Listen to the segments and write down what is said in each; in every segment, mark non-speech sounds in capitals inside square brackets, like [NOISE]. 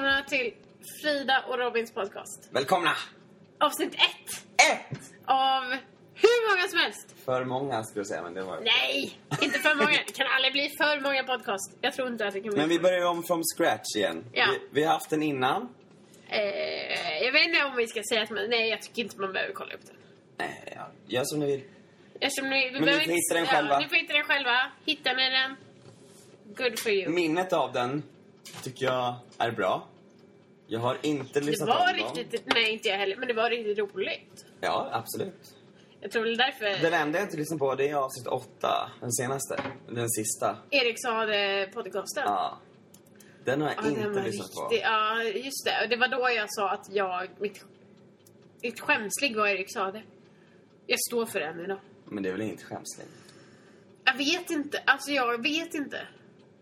välkomna till Frida och Robins podcast. Välkomna! Avsnitt ett Ett! av hur många som helst. För många skulle jag säga, men det var... Nej, inte för många. Det kan aldrig bli för många podcast. Jag tror inte att det kan bli. Men vi börjar om från scratch igen. Ja. Vi, vi har haft den innan. Eh, jag vet inte om vi ska säga att man... Nej, jag tycker inte man behöver kolla upp den. Nej, ja. Gör som ni vill. Eftersom ni, vi Men ni behöver får hitta den själva. Ja, ni får hitta den själva. Hittar ni den, good for you. Minnet av den tycker jag är bra. Jag har inte Det lyssnat var om dem. riktigt... Nej, inte jag heller. Men det var riktigt roligt. Ja, absolut. Jag tror väl därför Den enda jag inte lyssnat på det är avsnitt åtta. Den senaste. Den sista. Erik sa det podcasten. Ja. Den har jag Ja, inte var lyssnat på. Ja, just det. Och det var då jag sa att jag... Mitt, mitt skämslig var Erik sa det. Jag står för den idag. Men det är väl inget skämsligt? Jag vet inte. Alltså jag vet inte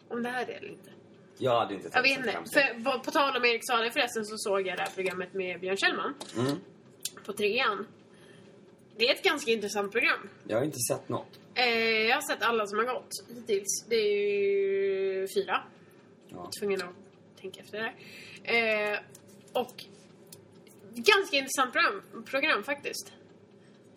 om det här är det eller inte. Jag hade inte Jag vet inte. För, på, tal om Erik sa det förresten så såg jag det här programmet med Björn Kjellman Mm. på trean. Det är ett ganska intressant program. Jag har inte sett något. Eh, jag har sett alla som har gått hittills. Det är ju fyra. Ja. tvungen att tänka efter det där. Eh, och ganska intressant program, program faktiskt.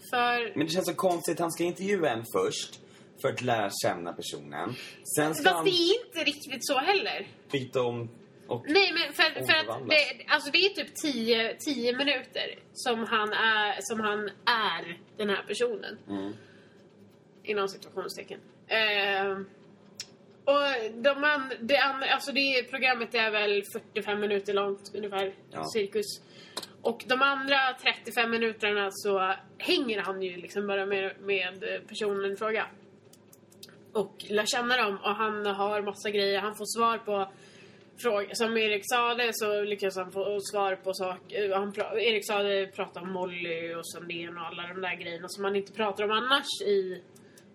För... Men det känns så konstigt. Han ska intervjua en först för att lära känna personen. Sen ska Fast det är inte riktigt så heller. byta om och... Nej, men för, för att det, alltså det är typ 10 10 minuter som han, är, som han är den här personen. Mm. Inom situationstecken. Eh, och de an, det, alltså det programmet är väl 45 minuter långt ungefär, Ja. cirkus. Och de andra 35 minuterna så hänger han ju liksom bara med, med personen i fråga. Och lär känna dem och han har massa grejer. Han får svar på frågor. Som Erik sa det så lyckas han få svar på saker. Han pra- Erik sa det pratar om Molly och Sandén och alla de där grejerna som man inte pratar om annars i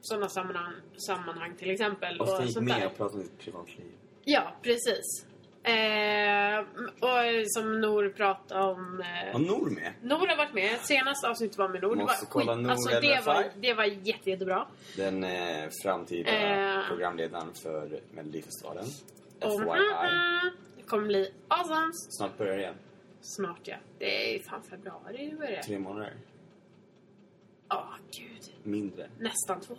sådana sammanhang, sammanhang till exempel. Och gick sånt med och pratade om sitt privatliv. Ja, precis. Eh, och som Nor pratade om... Var Eh, Nor med? Nor har varit med. Senaste avsnittet var med Nor. Det Måste var kolla Noor alltså, det, var, det var jätte, jättebra. Den eh, framtida Eh. programledaren för Melodifestivalen. Och, FYI. mm, det kommer bli awesome. Snart börjar det igen. Snart ja. Det är fan februari nu är det. Tre månader. Ja, gud. Mindre. Nästan två.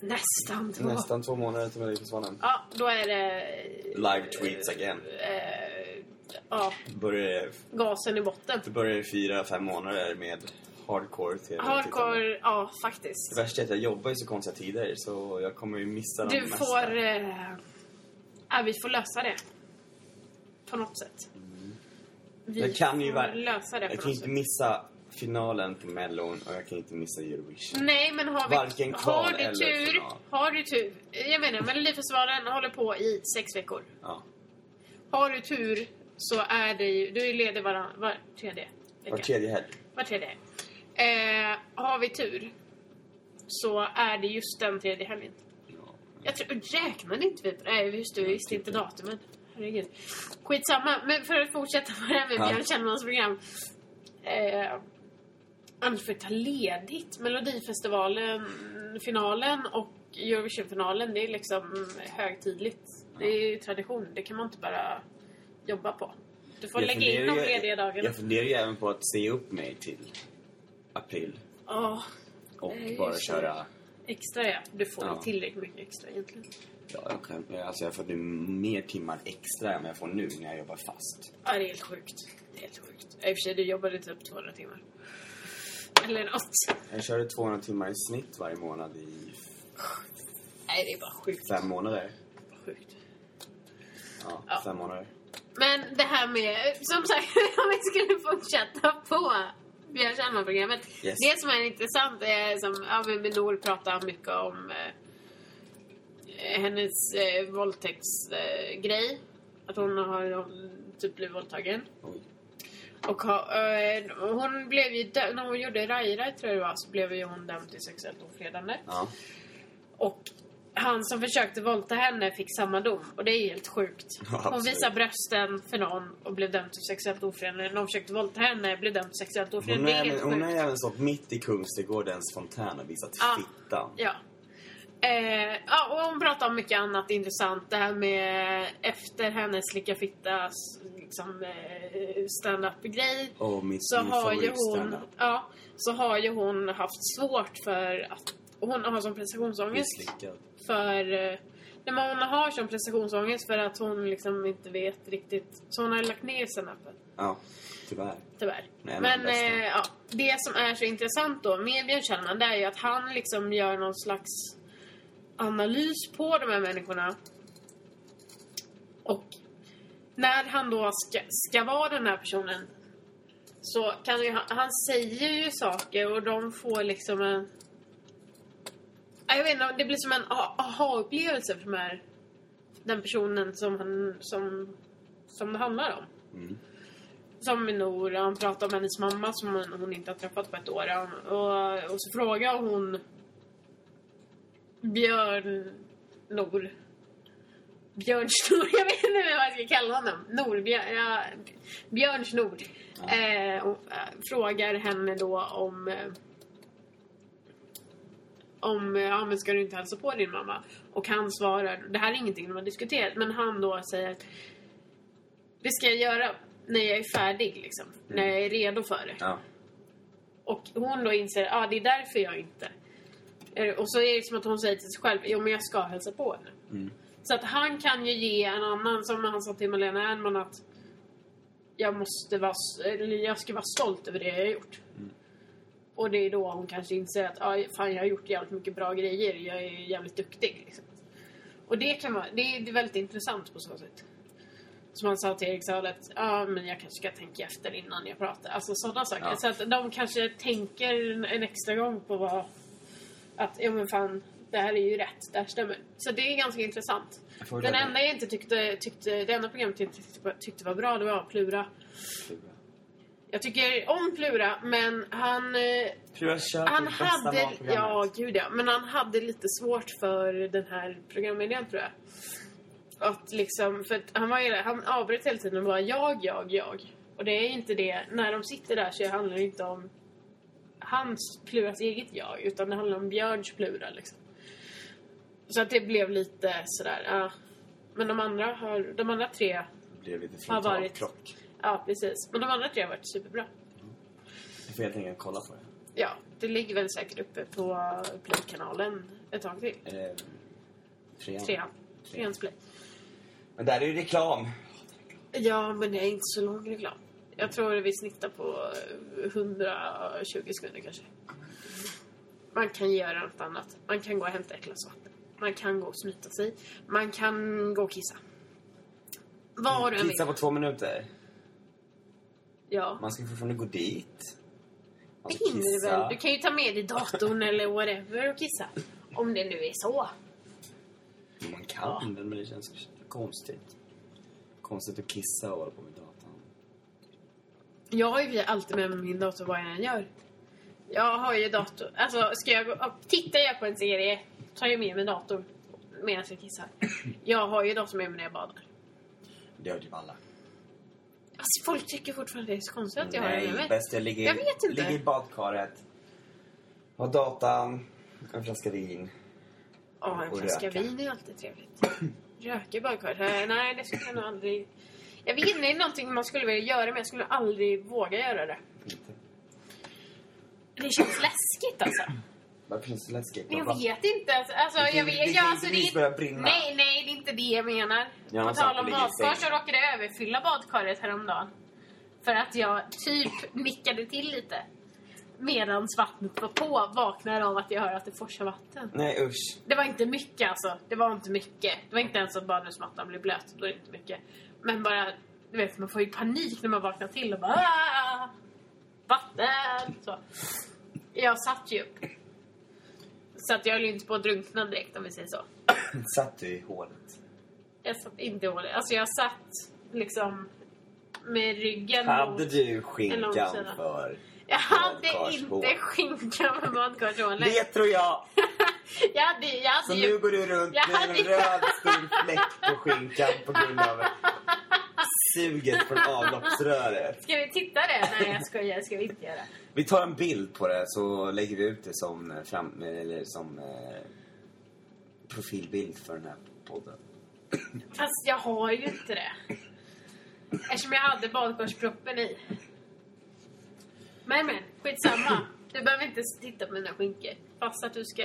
Nästan två. Nästan två månader till Melodifestivalen. Ja, då är det... Live tweets again. Eh, ja, Börjar det, gasen i botten. det börjar fyra, fem månader med hardcore TV. Hardcore, ja Det faktiskt. värsta är att jag jobbar i så konstiga tider så jag kommer ju missa de Du mesta. får... Eh, ja, vi får lösa det. På något sätt. Vi Jag kan ju får var- lösa det Jag på kan något inte sätt. missa finalen på Mellon och jag kan inte missa Eurovision. Nej, men har vi... Varken kval har du eller tur... final. Har du tur... Jag menar, Melodifestivalen håller på i sex veckor. Ja. Har du tur så är det ju... Du är ledig var, var tredje vecka. Var tredje helg. Var tredje. Eh, har vi tur så är det just den tredje helgen. Ja. Jag tror, räknade inte vi på det? Nej, just det, vi visste inte datumen. Herregud. Skitsamma, men för att fortsätta med det här med Ja. Björn Kjellmans program. Eh, Annars får ta ledigt. Melodifestivalen, finalen och Eurovisionfinalen, det är liksom högtidligt. Det är ju tradition, det kan man inte bara jobba på. Du får Jag lägga in de lediga dagarna. Jag funderar ju även på att se upp mig till april Åh, och bara köra... extra ja. Du får Ja. tillräckligt mycket extra egentligen. Ja, jag, kan, alltså jag får nu mer timmar extra än jag får nu när jag jobbar fast. Ja, det är helt sjukt. Det är helt sjukt. I och för sig, du jobbade typ 200 timmar. Eller något. Jag körde 200 timmar i snitt varje månad i Nej, det är bara sjukt. fem månader. Sjukt. Ja, Ja. fem månader. Men det här med, som sagt, [LAUGHS] om vi skulle fortsätta på Björn Kjellman-programmet. Yes. Det som är intressant är som, ja men Nour pratar mycket om eh, hennes eh, våldtäktsgrej. Eh, att hon har typ blivit våldtagen. Oj. Och eh, hon blev ju dö- när hon gjorde Rai Rai tror jag det var, så blev ju hon dömd till sexuellt ofredande. Ja. Och han som försökte våldta henne fick samma dom. Och det är helt sjukt. Ja, hon visade brösten för någon och blev dömd till sexuellt ofredande. Någon försökte våldta henne blev dömd till sexuellt Hon, ofredande. Det är hon har sjukt. även stått mitt i Kungsträdgårdens fontän och visat Ja. fittan. Ja. Eh, ja, och hon pratar om mycket annat intressant. Det här med efter hennes slicka fitta liksom eh, stand-up-grej Och min, så min har ju hon, ja, så har ju hon haft svårt för att hon har som prestationsångest för eh, nej, men hon har som prestationsångest för att hon liksom inte vet riktigt så hon har lagt ner stand-upen Ja, tyvärr. tyvärr. Nej, men eh, ja, det som är så intressant då med Björn Kjellman det är ju att han liksom gör någon slags analys på de här människorna. Och när han då ska, ska vara den här personen så kan ju han, han säger ju saker och de får liksom en... Ja, Jag vet inte, det blir som en aha-upplevelse för de den personen som, han, som, som det handlar om. Mm. Som med Nor, han pratar om hennes mamma som hon, hon inte har träffat på ett år. Och, och så frågar hon Björn Nor. Björn Snor, [LAUGHS] jag vet inte vad jag ska kalla honom. Nor, Björn, ja, Björn Snor. Ja. Eh, och, eh, frågar henne då om... Eh, om, eh, ja men ska du inte hälsa på din mamma? Och han svarar, det här är ingenting de har diskuterat, men han då säger det ska jag göra när jag är färdig liksom. När jag är redo för det. Ja. Och hon då inser, ja ah, det är därför jag inte. Och så är det som att hon säger till sig själv, jo men jag ska hälsa på henne. Mm. Så att han kan ju ge en annan, som han sa till Malena Ernman att jag måste vara, jag ska vara stolt över det jag har gjort. Mm. Och det är då hon kanske inser att ah, fan jag har gjort jävligt mycket bra grejer, jag är jävligt duktig. Liksom. Och det kan vara, det är, väldigt intressant på så sätt. Som han sa till Erik Sahl att ja men jag kanske ska tänka efter innan jag pratar. Alltså sådana saker. Ja. Så att de kanske tänker en, en extra gång på vad... Att ja men fan, det här är ju rätt, det här stämmer. Så det är ganska intressant. Den väl- enda jag inte tyckte, tyckte det enda programmet jag tyckte, tyckte var bra, det var Plura. Jag tycker om Plura, men han... eh, Plura kör han bästa hade, ja gud ja, men han hade lite svårt för den här programidén tror jag. Att liksom, för att han, var, han avbröt hela tiden och bara jag, jag, jag. Och det är inte det, när de sitter där så handlar det inte om hans, Pluras eget jag, utan det handlar om Björns Plura liksom. Så att det blev lite sådär, ja. Men de andra har, de andra tre, Det blev lite Har varit. frontalkrock. ja precis. Men de andra tre har varit superbra. Jag får helt enkelt kolla på det. Ja, det ligger väl säkert uppe på Play-kanalen ett tag till. Är det trean? Trean. Treans Play. Men där är ju reklam. Ja, men det är inte så lång reklam. Jag tror vi snittar på eh, 120 sekunder kanske. Man kan göra något annat. Man kan gå och hämta ett glas vatten. Man kan gå och snyta sig. Man kan gå och kissa. Vad du än Kissa på två minuter. Ja. Man ska fortfarande gå dit. Man Det ska hinner du kissa. väl. Du kan ju ta med dig datorn eller whatever och kissa. Om det nu är så. Man kan men det känns konstigt. Konstigt att kissa och hålla på med datan. Jag har ju alltid med mig min dator vad jag än gör. Jag har ju dator. Alltså, ska jag gå upp, tittar jag på en serie tar jag med mig datorn medan jag kissar. Jag har ju datorn med mig när jag badar. Det gör typ alla. Alltså, folk tycker fortfarande det är så konstigt att jag har det med mig. bäst jag ligger, Jag vet inte. ligger i badkaret. Har datan, en flaska vin. Ja, en flaska röka. vin är alltid trevligt. Röka i badkaret? Nej, det skulle jag nog aldrig... Jag vet inte, det är någonting man skulle vilja göra men jag skulle aldrig våga göra det. Inte. Det känns läskigt alltså. Varför känns det läskigt? Men jag Vad- vet inte. Alltså, alltså, Det jag det vet, ja, inte alltså, det, börja brinna. Nej, nej, det är inte det jag menar. Ja, På tal om badkar så råkade jag överfylla badkaret häromdagen. För att jag typ nickade till lite. Medans vattnet var på vaknar av att jag hör att det forsar vatten. Nej usch. Det var inte mycket alltså. Det var inte mycket. Det var inte ens att badrumsmattan blev blöt. Det inte mycket. Men bara, du vet, man får ju panik när man vaknar till och bara "Ah! Vatten! Så. Jag satt ju upp. Så att jag höll ju inte på att drunkna direkt om vi säger så. [LAUGHS] Satt du i hålet? Jag satt inte hålet. Alltså jag satt liksom med ryggen Hade mot... du skinkan för Jag hade inte skinka med badkarshålet. [LAUGHS] Det tror jag! [LAUGHS] jag hade, jag hade Så ju... nu går du runt Jag med en röd stor fläck på skinkan på grund av suget från avloppsröret. [LAUGHS] Ska vi titta det? Nej jag skojar, ska vi inte göra. Vi tar en bild på det så lägger vi ut det som, eh, fram, eller som eh, profilbild för den här podden. [CLEARS THROAT] Fast jag har ju inte det. Eftersom jag hade badkarsproppen i. Men men, skitsamma. Du behöver inte titta på mina skinkor. Fast att du ska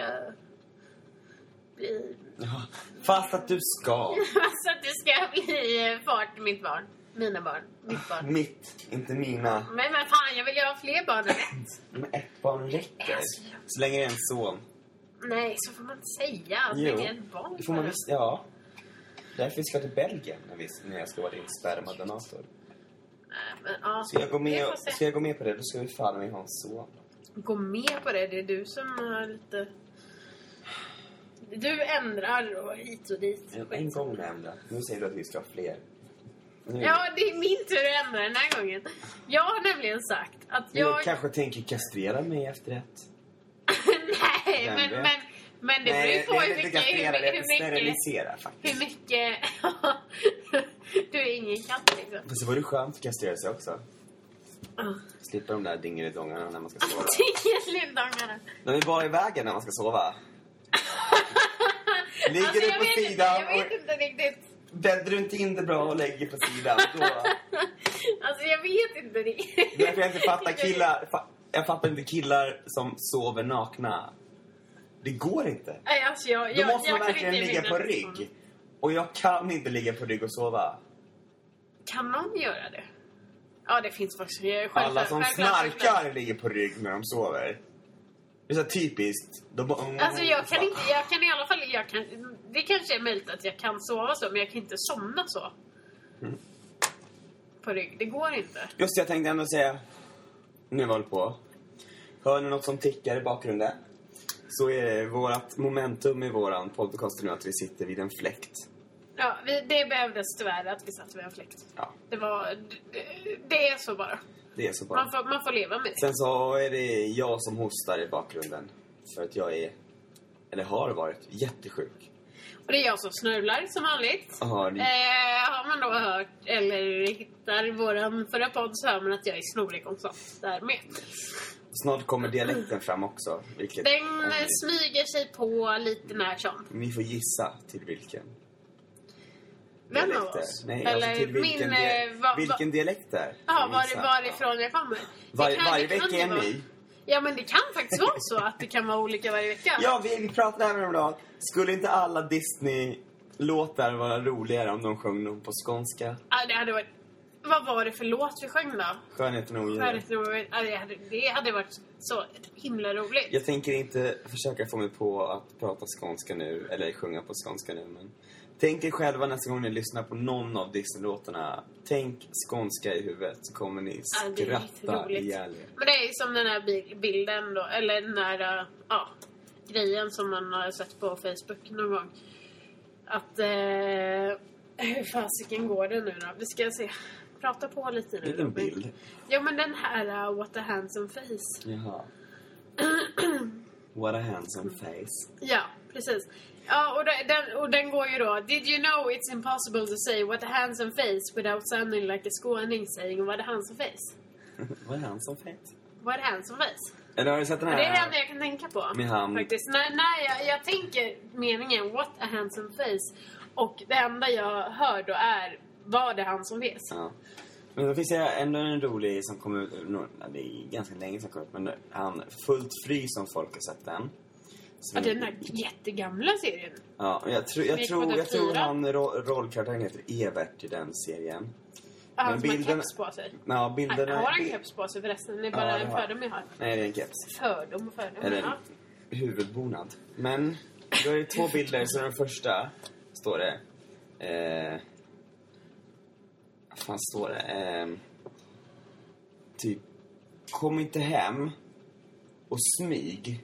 bli... Ja. Fast att du ska. [LAUGHS] Fast att du ska bli far till mitt barn. Mina barn. Mitt barn. Mitt, inte mina. Men men fan, jag vill ju ha fler barn än ett. Men ett barn räcker. Så länge det är en son. Nej, så får man inte säga. Så Jo. länge ett barn Det får man visst, ja. Därför ska till Belgien när, vi, när jag ska vara din spermadonator. Men, ja. Ska jag, gå med, se. ska jag gå med på det, då ska vi fan med ha en son. Gå med på det. Det är du som har lite... Du ändrar och hit och dit. En, en gång nämnde Nu säger du att vi ska ha fler. Nu, Ja, det är min tur att ändra den här gången. Jag har nämligen sagt att Du jag... kanske tänker kastrera mig efter ett. [LAUGHS] Nej, men, men, men det beror ju på hur mycket... kastrera, Hur, hur mycket... sterilisera faktiskt. Hur mycket... [LAUGHS] du är ingen katt liksom. Fast det vore skönt att kastrera sig också. Ah. Slippa de där dingelidongarna när man ska sova. [LAUGHS] Tingelindångarna. De är bara i vägen när man ska sova. Ligger Alltså, du på vet inte- sidan Jag vet inte riktigt. Bäddar du inte in det bra och lägger på sidan, då... [LAUGHS] Alltså jag vet inte riktigt. Därför jag inte fattar killar... Jag fattar inte killar som sover nakna. Det går inte. Nej, alltså jag, Då jag, måste man jag kan verkligen ligga på minnas rygg. sånt. Och jag kan inte ligga på rygg och sova. Kan någon göra det? Ja, det finns faktiskt. Alla som snarkar ligger på rygg när de sover. Det är så typiskt. De bara, Alltså jag kan inte, jag kan i alla fall, jag kan, det kanske är möjligt att jag kan sova så, men jag kan inte somna så. Mm. På rygg, det går inte. Just det, jag tänkte ändå säga... Nu vi håller på. Hör ni något som tickar i bakgrunden? Så är det vårat momentum i våran podcast nu att vi sitter vid en fläkt. Ja, vi, det behövdes tyvärr att vi satt vid en fläkt. Ja, Det var, det, det är så bara. Det är så Man bara. får, man får leva med det. Sen så är det jag som hostar i bakgrunden. För att jag är, eller har varit, jättesjuk. Och det är jag som snörvlar som vanligt. Har ni- Eh, har man då hört, eller hittar våran förra podd så hör man att jag är snorig konstant där med. Snart kommer dialekten fram också. Vilket, Den eh, smyger sig på lite när som. Ni får gissa till vilken. Vem av oss? Nej, Eller alltså till vilken, min... dia- eh, va- vilken dialekt det är. Ja, ni var, varifrån jag kommer. Var, kan- varje vecka är ny. Ja, men det kan faktiskt vara så att det kan vara olika varje vecka. Ja, vi, vi pratade här om det. Skulle inte alla Disney-låtar vara roligare om de sjöng dem på skånska? Ja, det hade varit... Vad var det för låt vi sjöng då? Skönheten och odjuret. Ja, det, hade, det hade varit så himla roligt. Jag tänker inte försöka få mig på att prata skånska nu, eller sjunga på skånska nu, men... Tänk er själva nästa gång ni lyssnar på någon av Disney-låtarna. Tänk skånska i huvudet, så kommer ni Ja, det är skratta jätteroligt. ihjäl er. Men det är ju som den här bil- bilden då, eller den här, äh, ja, grejen som man har sett på Facebook någon gång. Att, eh, hur fasiken går det nu då? Vi ska se. Prata på lite nu Vilken Robin. bild? Ja men den här, uh, what a handsome face. Jaha. [CLEARS THROAT] What a handsome face. Ja, precis. Ja, och den, och den går ju då. Did you know it's impossible to say what a handsome face without sounding like a skåning saying what a [LAUGHS] handsome face? What a handsome face. What a handsome face. Eller har du sett den här? det är det enda jag kan tänka på. Med hand. Faktiskt. När, när jag, jag tänker meningen what a handsome face och det enda jag hör då är var det han som ves? Ja. Men då finns det ändå en rolig som kom ut, det är ganska länge sedan kom ut, men han Fullt fri som folk har sett den. Ja, den där jättegamla serien. Ja, jag, tror jag, tror, jag tror han ro, rollkaraktären heter Evert i den serien. Ja, Han som har bilden- keps på sig. Ja, Han, bilderna... har han keps på sig förresten? Det är bara Ja, en har fördom jag har. Nej, det är en keps. Fördom och fördom. Eller ja. huvudbonad. Men, då är det två bilder, så den första står det... Eh, vad fan står det? Eh, typ, kom inte hem och smyg.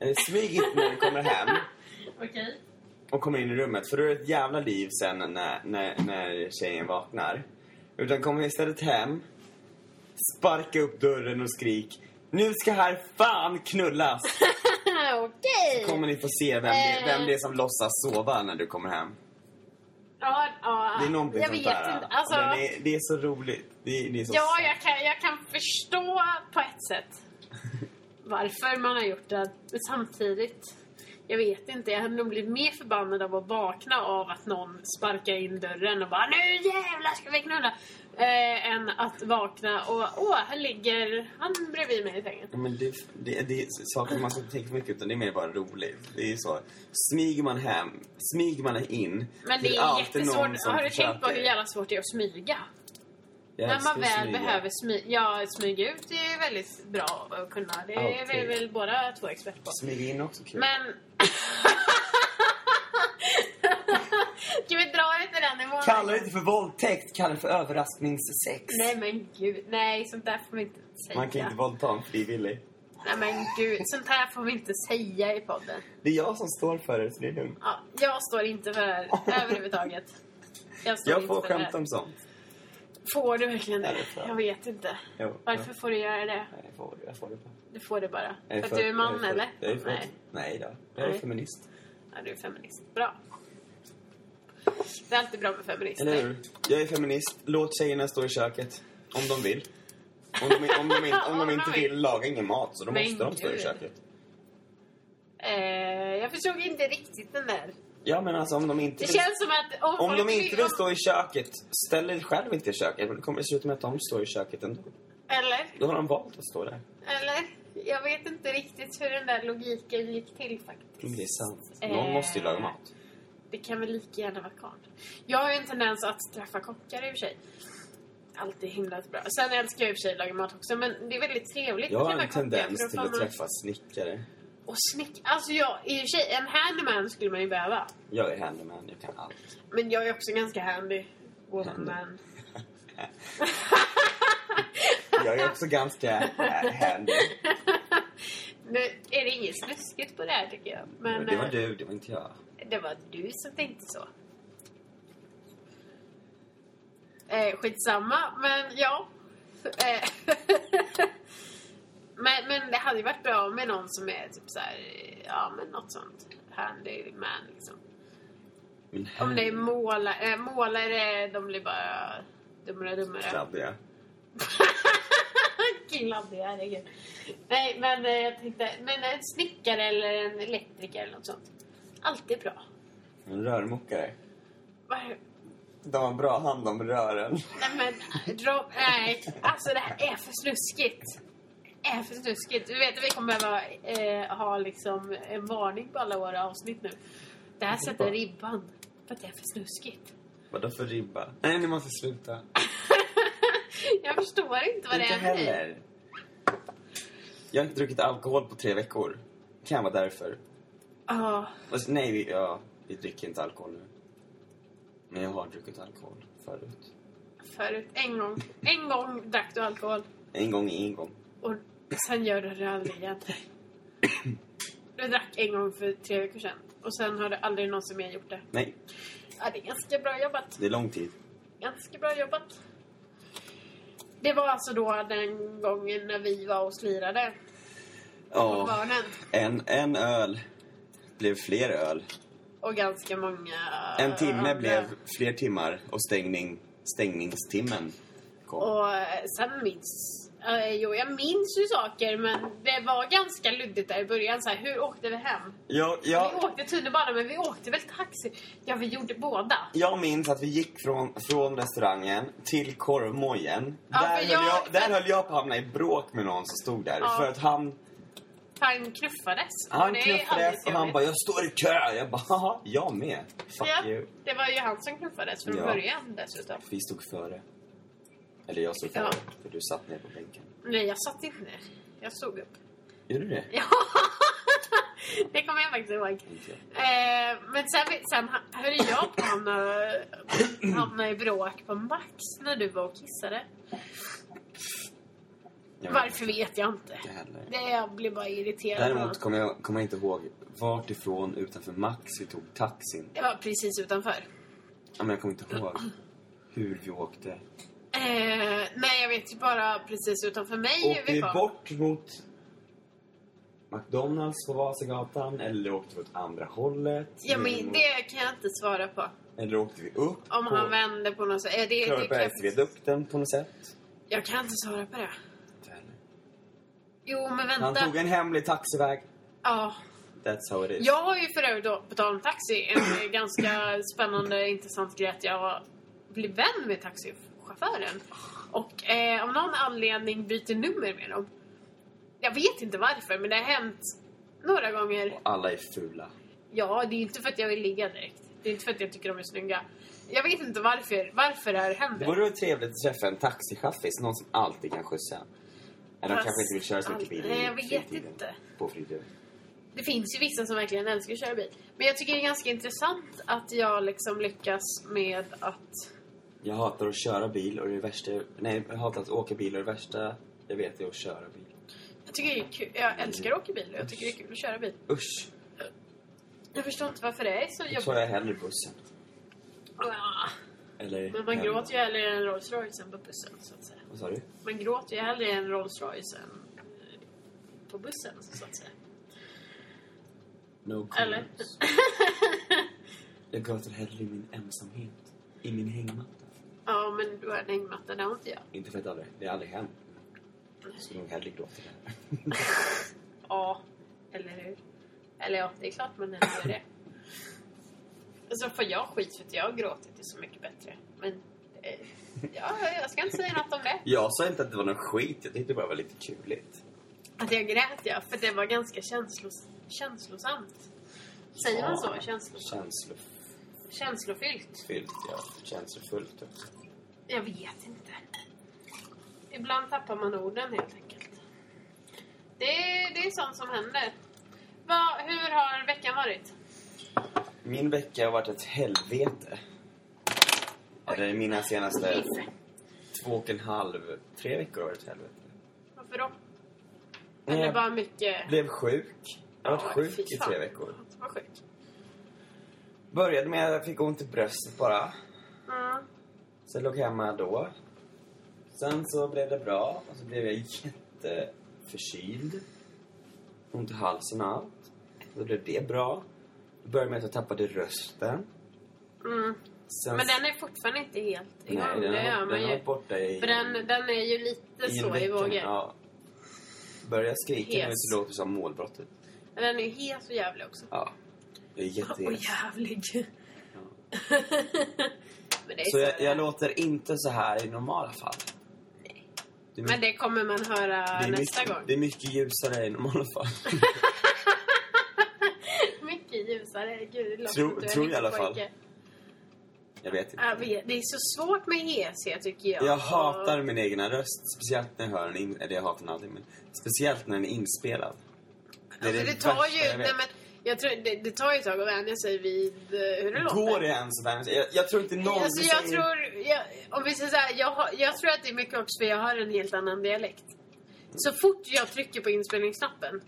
Eller smyg inte när du kommer hem [LAUGHS] Okej. och kommer in i rummet. För då är det ett jävla liv sen när, när, när tjejen vaknar. Utan kom istället hem, sparka upp dörren och skrik Nu ska här fan knullas! [LAUGHS] Okej. kommer ni få se vem det, vem det är som låtsas sova när du kommer hem. Ja, ja. Det är någonting jag sånt vet där. inte. Alltså, Den är, det är så roligt. Det är, det är så ja, jag kan, jag kan förstå på ett sätt [LAUGHS] varför man har gjort det. Men samtidigt... Jag vet inte, jag hade nog blivit mer förbannad av att vakna av att någon sparkar in dörren och bara Nu jävlar ska vi knulla! Eh, än att vakna och åh, här ligger han bredvid mig i sängen. Men det, det, det är saker man inte tänka för mycket utan det är mer bara roligt. Det är ju så. Smyger man hem, smyger man in. Men det är är jättesvårt. Har du tänkt på hur jävla svårt det är att smyga? När man väl smyga. behöver smyga, ja, smyga ut är väldigt bra att kunna. Det är vi väl båda två experter på. Smyga in också kul. Men... [LAUGHS] Ska vi dra till den nivån? Kalla det inte för våldtäkt, kalla det för överraskningssex. Nej men gud, nej sånt där får vi inte säga. Man kan inte våldta en frivillig. Nej men gud, sånt här får vi inte säga i podden. Det är jag som står för det, så det är lugnt. Ja, jag står inte för det här [LAUGHS] överhuvudtaget. Jag, står Jag får skämta om sånt. Får du verkligen Ja, det? jag. Vet inte. Jo, Varför får du göra det? Nej, jag får, jag får det bara. Du får det bara. Jag För att du är man för, eller? Jag är för, Nej. nej. då. Jag är Nej. feminist. Ja, du är feminist. Bra. Det är alltid bra med feminister. Eller hur? Jag är feminist. Låt tjejerna stå i köket. Om de vill. Om de, om de, om de, [LAUGHS] om de inte vill laga ingen mat så då Men måste de stå i köket. Eh, jag förstod inte riktigt den där. Ja men alltså om de inte Det vill... känns som att om, Om de inte vill om- stå i köket, ställ dig själv inte i köket. Det kommer sluta med att de står i köket ändå. Eller? Då har de valt att stå där. Eller? Jag vet inte riktigt hur den där logiken gick till faktiskt. Det är sant. Någon Eh. måste ju laga mat. Det kan väl lika gärna vara karl. Jag har ju en tendens att träffa kockar i och för sig. Alltid himla bra. Sen älskar jag i och för sig att laga mat också, men det är väldigt trevligt Jag att har träffa en kockar, tendens för då till får att man- träffa snickare. Och snick... Alltså jag, i och för sig, en handyman skulle man ju behöva. Jag är handyman, jag kan allt. Men jag är också ganska handy woman. [LAUGHS] Jag är också ganska handy. [LAUGHS] Nu är det inget snuskigt på det här tycker jag. Men det var eh, du, det var inte jag. det var du som tänkte så. Eh, skitsamma, men ja. [LAUGHS] Eh, men, men det hade ju varit bra med någon som är typ så här, ja men något sånt. Handyman liksom. Min Om det är målare, äh, målare de blir bara dummare och dummare. Kladdiga. [LAUGHS] Kladdig, herregud. Nej, men eh, jag tänkte, men en snickare eller en elektriker eller något sånt. Alltid bra. En rörmokare. Var- De har bra hand om rören. Nej men, dra, nej. Alltså det här är för snuskigt. Det [LAUGHS] är för snuskigt. Du vet att vi kommer behöva eh, ha liksom en varning på alla våra avsnitt nu. Det här sätter ribban. För att det är för snuskigt. Vadå för ribba? Nej, ni måste sluta. [LAUGHS] Jag förstår inte vad det inte är med dig. heller. Jag har inte druckit alkohol på tre veckor. Kan vara därför. Ja, Alltså, nej, vi, ja, vi dricker inte alkohol nu. Men jag har druckit alkohol förut. förut. En gång. En gång drack du alkohol. En gång i en gång. Och sen gör du det aldrig igen. Du drack en gång för tre veckor sedan. Och sen har du aldrig någonsin mer gjort det. Nej, Ja, det är ganska bra jobbat. det är lång tid. Ganska bra jobbat. Det var alltså då den gången när vi var och slirade på Ja, barnen. en, en öl blev fler öl. Och ganska många En timme andra. blev fler timmar och stängning, stängningstimmen kom. Och eh, sen minns... eh, jo, jag minns ju saker men det var ganska luddigt där i början. Så här, hur åkte vi hem? Jag, Vi jag, åkte tunnelbana men vi åkte väl taxi? Ja, vi gjorde båda. jag minns att vi gick från, från restaurangen till korvmojen. Ja, där, höll jag- jag, där höll jag på att hamna i bråk med någon som stod där. Ja. För att han, Han knuffades. han knuffades och han bara “Jag står i kö”. Jag bara “Haha, jag med”. Fuck Ja, you. det var ju han som knuffades från Ja. början dessutom. Vi stod före. Eller jag stod före, Ja. för du satt ner på bänken. Nej, jag satt inte ner. Jag stod upp. Gjorde du det? Ja, [LAUGHS] det kommer jag faktiskt ihåg. Jag. Eh, men sen, sen höll jag på att hamna, hamna i bråk på Max när du var och kissade. Jag vet Varför vet jag inte. heller. Det, jag blir bara irriterad. Däremot kommer jag, kommer jag inte ihåg vart ifrån utanför Max vi tog taxin. Det var precis utanför. Ja, men jag kommer inte ihåg hur vi åkte. Eh, nej, jag vet ju bara precis utanför mig Åkte vi bort mot McDonalds på Vasagatan eller åkte vi åt andra hållet? Ja, men Mot- det kan jag inte svara på. Eller åkte vi upp Om på han vände på något sätt. Eh, det, det jag, Klarabergsviadukten på något sätt? jag kan inte svara på det. Jo, men Han vänta. tog en hemlig taxiväg. Ja, That's how it is. Jag har ju för övrigt på tal om taxi, en ganska spännande, intressant grej att jag blir vän med taxichauffören. Och eh, av någon anledning byter nummer med dem. Jag vet inte varför, men det har hänt några gånger. Alla är fula. Ja, det är inte för att jag vill ligga direkt. Det är inte för att jag tycker de är snygga. Jag vet inte varför, varför det här Det händer. vore väl trevligt att träffa en taxichaffis, någon som alltid kan skjutsa. Eller Fast kanske inte vill köra så mycket bil nej, jag vet inte. På fritiden. Det finns ju vissa som verkligen älskar att köra bil. Men jag tycker det är ganska intressant att jag liksom lyckas med att... Jag hatar att köra bil och det värsta... Nej, jag hatar att åka bil och det värsta jag vet är att köra bil. Jag tycker det är kul. Jag älskar att åka bil och jag tycker det är kul att köra bil. Usch! Jag förstår inte varför det är så Då jobbigt. tar jag hellre bussen. Ah, Eller... Men man gråter ju hellre i en Rolls Royce än på bussen, så att säga. Vad sa du? Man gråter ju hellre i en Rolls Royce än eh, på bussen, så att säga. No Eller? comments. [LAUGHS] Jag gråter hellre i min ensamhet. I min hängmatta. Ja, men du har en hängmatta, det har inte jag. Inte för att aldrig, det är aldrig hänt. Så nog hellre gråter där. Ja, eller hur? Eller ja, det är klart man hellre gör det. Och så får jag skit för att jag har gråtit det är så mycket bättre. Men eh, ja, jag ska inte säga något om det. Jag sa inte att det var någon skit, jag tyckte bara det var lite kuligt. Att jag grät, ja. För det var ganska känslos känslosamt. Säger man så? Känslos Känslofyllt, känslofyllt? ja. Känslofullt också. Jag vet inte. Ibland tappar man orden helt enkelt. Det, det är sånt som händer. Va, hur har veckan varit? Min vecka har varit ett helvete. Eller mina senaste två och en halv, tre veckor har varit ett helvete. Varför då? Nej, Eller bara mycket... blev sjuk. Jag har varit sjuk i tre veckor. Vad sjukt. Började med att jag fick ont i bröstet bara. Mm. Så jag låg hemma då. Sen så blev det bra och så blev jag jätteförkyld. Ont i halsen och allt. Då blev det bra. Det började med att jag tappade rösten. Mm. Sen Men den är fortfarande inte helt igång. Nej, den har, den varit borta i... För den, den är ju lite så i vecka. vågor. Ja. Börjar skrika nu så låter det som målbrottet. Men den är ju helt så jävlig också. Ja. Jag är Och jättehes. jävlig. [LAUGHS] Är Så så jag, jag låter inte så här i normala fall. Det är Men det kommer man höra nästa mycket, gång. Det är mycket ljusare i normala fall. [LAUGHS] Mycket ljusare. Gud, det Tror- en i alla fall. pojke. Jag vet inte. Jag vet, det är så svårt med heshet tycker jag. Jag hatar min egna röst. Speciellt när jag hör den in... Eller jag hatar den alltid, men speciellt när den är inspelad. Det är Alltså, det, det tar ju... jag Nej, vet. men, jag tror, det, det tar ju ett tag att vänja sig vid eh, hur det låter. Går det ens att vänja sig? jag, jag tror inte någon Alltså, jag säger... tror, jag, om vi säger så här, jag, har, jag tror att det är mycket också för jag har en helt annan dialekt. Så fort jag trycker på inspelningsknappen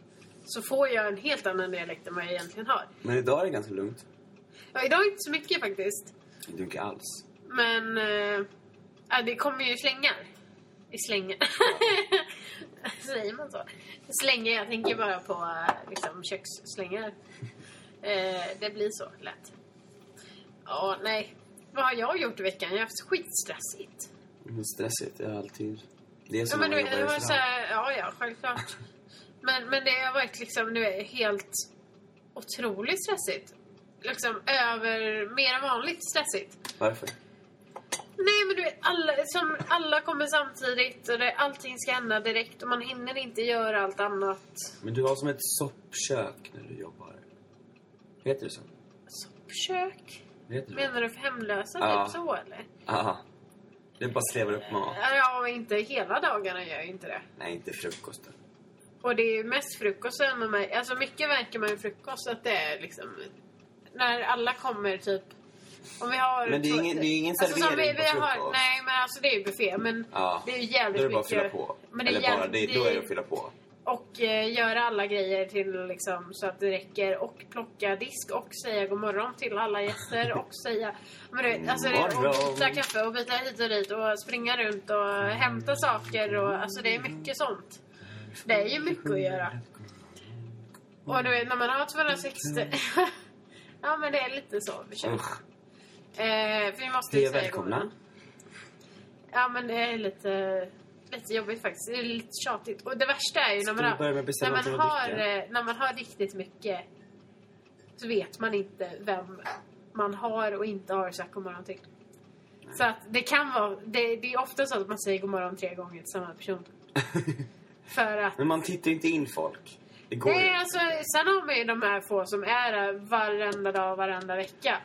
så får jag en helt annan dialekt än vad jag egentligen har. Men idag är det ganska lugnt. Ja, idag inte så mycket faktiskt. Inte mycket alls. Men ja, det kommer ju slängar. I slängar. [LAUGHS] [LAUGHS] Säger man så? Slängar, jag tänker bara på eh, liksom, köksslängar. Eh, det blir så lätt. Ja, nej. Vad har jag gjort i veckan? Jag har haft skitstressigt. Men stressigt, är alltid... Det är Ja, som men när du, det var så här, ja, ja, självklart. Men, men det har varit liksom, du är helt otroligt stressigt. Liksom över, mer än vanligt stressigt. Varför? Nej men du vet, alla, som, alla kommer samtidigt och det, allting ska hända direkt och man hinner inte göra allt annat. Men du har som ett soppkök när du jobbar. Heter det så? Soppkök? Heter det Menar du för hemlösa Ja. typ så eller? Aha. Det bara slevar upp mat. Ja, inte hela dagarna gör jag inte det. Nej, inte frukosten. Och det är ju mest frukosten med mig. Alltså mycket verkar man ju frukost att det är liksom... När alla kommer typ... Om vi har... Men det är ingen- det är ingen alltså, servering vi, på vi har, frukost. Nej men alltså det är ju buffé men Ja. det är ju Då jävligt är det bara att mycket... fylla på. Men det är Eller bara, jävligt- det, då är det att fylla på. Och eh, göra alla grejer till liksom så att det räcker och plocka disk och säga god morgon till alla gäster [LAUGHS] och säga men du, vet, alltså det, och byta kaffe och byta hit och dit och springa runt och hämta saker och alltså det är mycket sånt. Det är ju mycket att göra. Och du vet när man har 260 [LAUGHS] Ja men det är lite så vi kör. Eh, vi måste och säga välkomna. Ja men det är lite, lite jobbigt faktiskt. Det är lite tjatigt. Och det värsta är ju när man vi har, när man har, eh, när man har riktigt mycket så vet man inte vem man har och inte har sagt god morgon till. Så att det kan vara, det, det är ofta så att man säger god morgon tre gånger till samma person. [LAUGHS] För att Men man tittar inte in folk. Det går Nej, ju. alltså, sen har man ju de här få som är där varenda dag, varenda vecka.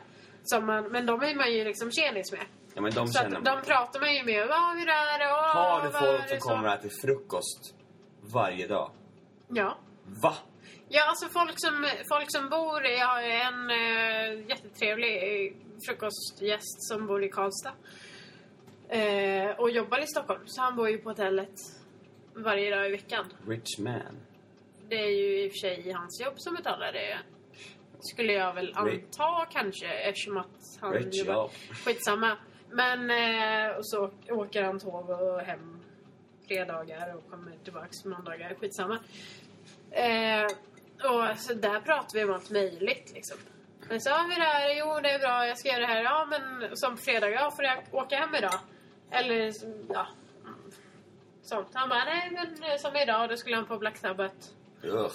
Som man, men de är man ju liksom tjenis med. Ja, men de Så att de pratar man ju med. Vad, hur är det? Åh, Har du folk som det så?" kommer och äter frukost varje dag? Ja. Va? Ja, alltså folk som, folk som bor... Jag har en eh, jättetrevlig eh, frukostgäst som bor i Karlstad. Eh, och jobbar i Stockholm. Så han bor ju på hotellet varje dag i veckan. Rich man. Det är ju i och för sig hans jobb som betalar det. Skulle jag väl anta kanske eftersom att han Rich jobbar... jobb. Skitsamma. Men och så åker han tåg och hem fredagar och kommer tillbaks måndagar. Skitsamma. Eh, och så där pratar vi om allt möjligt liksom. Men så, hur är det? Jo, det är bra. Jag ska göra det här. Ja, men som fredag. Ja, får jag åka hem idag? Eller, ja. Sånt. Han bara, nej men eh, som idag, då skulle han på Black Sabbath. Ugh.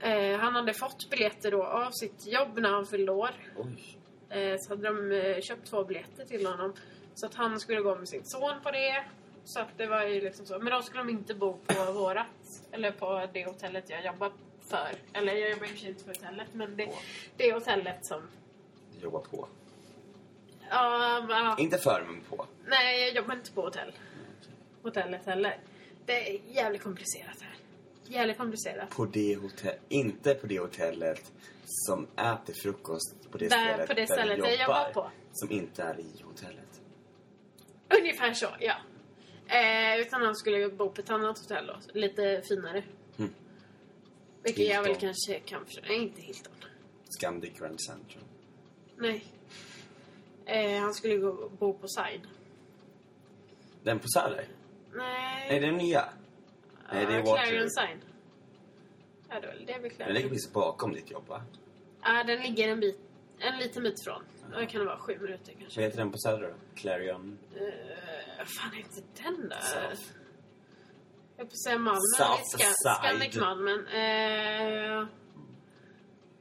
Eh, han hade fått biljetter då av sitt jobb när han fyllde år. Eh, så hade de eh, köpt två biljetter till honom. Så att han skulle gå med sin son på det. Så att det var ju liksom så. Men då skulle de inte bo på vårat. Eller på det hotellet jag jobbar för. Eller jag jobbar i och för sig inte för hotellet. Men det, det hotellet som... Jobba på. Ja, ja, Inte för, men på. nej jag jobbar inte på hotell. Hotellet heller. Det är jävligt komplicerat. Jävligt komplicerat. På det hotell... Inte på det hotellet som äter frukost på det Där- stället på det där stället du jag jobbar. jobbar på. Som inte är i hotellet. Ungefär så, ja. Eh, utan han skulle bo på ett annat hotell då. Lite finare. Mm. Vilket jag väl Hilton. kanske kan förstå. Nej, inte Hilton. Scandic Grand Central. Nej. Eh, han skulle gå, bo på Sign. Den på Söder? Nej. Nej, den nya. Nej, det är Ja, Waterloo. Clarion Sign. Ja, det är väl det är väl Den Clarion. ligger precis bakom ditt jobb, va? Ja, den ligger en bit. En liten bit ifrån. Det kan vara sju minuter kanske. Vad heter den på Söder då? Clarion? Vad fan heter den där? South. Jag höll på att säga Malmen. Eh,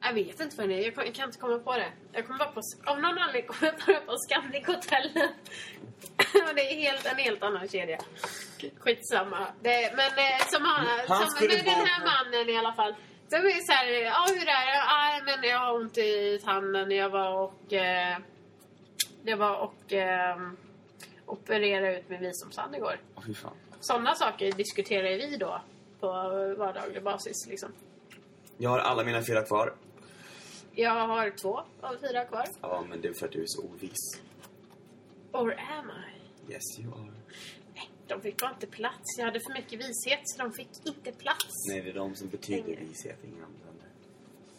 jag vet inte vad det är. Jag kan, jag kan inte komma på det. Jag kommer bara på... Av någon anledning kommer jag bara på Scandic Hotel. [LAUGHS] Och det är helt, en helt annan kedja. Skitsamma. Det, men eh, som han... Han som, men den här mannen i alla fall. Det var ju såhär, ja hur är det? Ja men jag har ont i tanden. Jag var och... Eh, jag var och... Eh, opererade ut min visdomstand igår. Åh, fy fan. Sådana saker diskuterar vi då på vardaglig basis. Liksom. Jag har alla mina fyra kvar. Jag har två av fyra kvar. Ja, men det är för att du är så oviss. Or am I? Yes, you are. De fick bara inte plats. Jag hade för mycket vishet så de fick inte plats. Nej, det är de som betyder Pengar. vishet, ingen annan.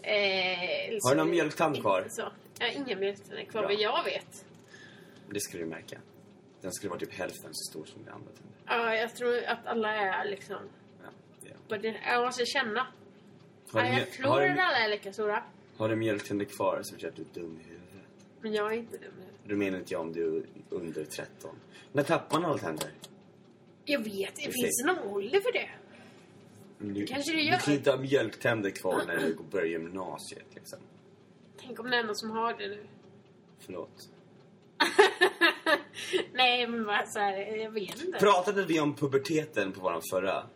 Eh, Har du någon mjölktand kvar? Så. Jag har ingen mjölktand kvar Bra. vad jag vet. Det skulle du märka. Den skulle vara typ hälften så stor som de andra tänder. Ja, jag tror att alla är liksom... Ja, det på det- Jag måste känna. Har, du jag tror har, att du, alla är lika stora. har du mjölktänder kvar så betyder det att du är dum i huvudet. Men jag är inte dum nu. Du menar inte jag om du är under 13. När tappar man alla tänder? Jag vet, det finns någon ålder för det. Du, Kanske du du gör. kan inte ha mjölktänder kvar när du börjar gymnasiet liksom. Tänk om det är någon som har det nu. Förlåt. [LAUGHS] Nej, men bara så här, jag vet inte. Pratade vi om puberteten på våran förra?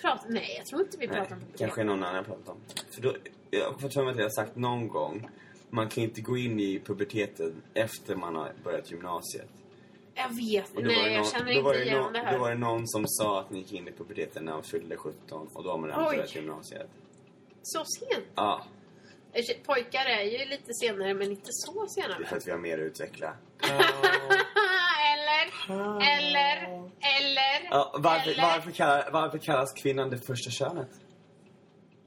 Prat, nej, jag tror inte vi Nej, pratar om pubertet. kanske någon annan pratat om. För då, jag har fått för mig att jag har sagt någon gång man kan inte gå in i puberteten efter man har börjat gymnasiet. Jag vet Och då Nej, jag någon- känner inte det igen någon, det här. Då var det någon som sa att ni gick in i puberteten när man fyllde 17 och då har man redan börjat gymnasiet. Så sent? Ja, Pojkar är ju lite senare, men inte så det är för senare. att vi har mer att utveckla. [LAUGHS] eller, eller, eller, Ja, varför, eller. varför, kallar, varför kallas kvinnan det första könet?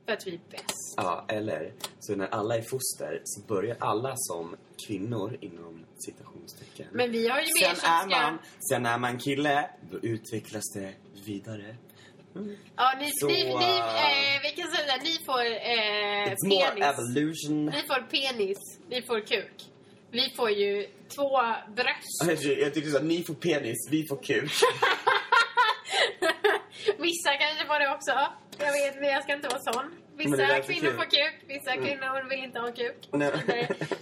För att vi är bäst. Ja, eller så när alla är foster så börjar alla som kvinnor inom citationstecken. Men vi har ju mer sen är, man, sen är man kille, då utvecklas det vidare. Ja, ni, Så, ni, ni, äh, eh, vi kan säga ni får eh, It's more penis. evolution. Ni får penis, ni får kuk. Vi får ju två bröst. Jag tyckte så att ni får penis, vi får kuk. [LAUGHS] Vissa kanske får det också. Jag vet, men jag ska inte vara sån. Men Vissa kvinnor får kuk, vissa kvinnor vill inte ha kuk. Nej.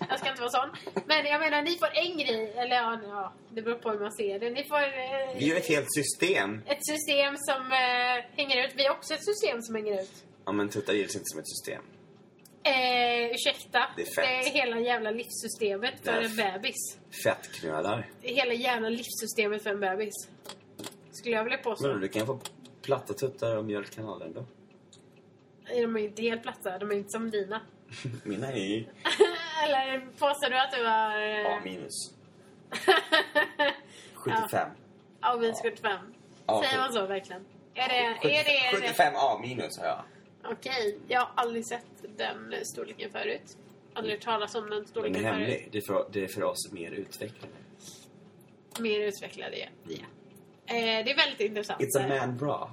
Jag ska inte vara sån. Men jag menar, ni får en grej. Eller ja, ja det beror på hur man ser det. Ni får eh, Vi är ju ett helt system. ett system som eh, hänger ut. Vi har också ett system som hänger ut. Ja, men tuttar gills inte som ett system. Eh, ursäkta. Det är fett. Det är hela jävla livssystemet för är en bebis. Fettknölar. Det är hela jävla livssystemet för en bebis. Skulle jag vilja påstå. Vadå, du kan få platta tuttar och mjölkkanaler ändå. De är inte helt platta. De är inte som dina. [LAUGHS] Mina är ju [LAUGHS] Eller påstår du att du har... eh, A minus. 75. Ja, minus [LAUGHS] 75. Ja, Säger man så verkligen? Är det, är det rätt? 75 A minus har jag. Okej, jag har aldrig sett den storleken förut. Aldrig hört talas om den Den är storleken förut. hemlig. Det är för, det är för oss mer utvecklade. Mer utvecklade, ja. ja. Eh, det är väldigt intressant. It's a man bra.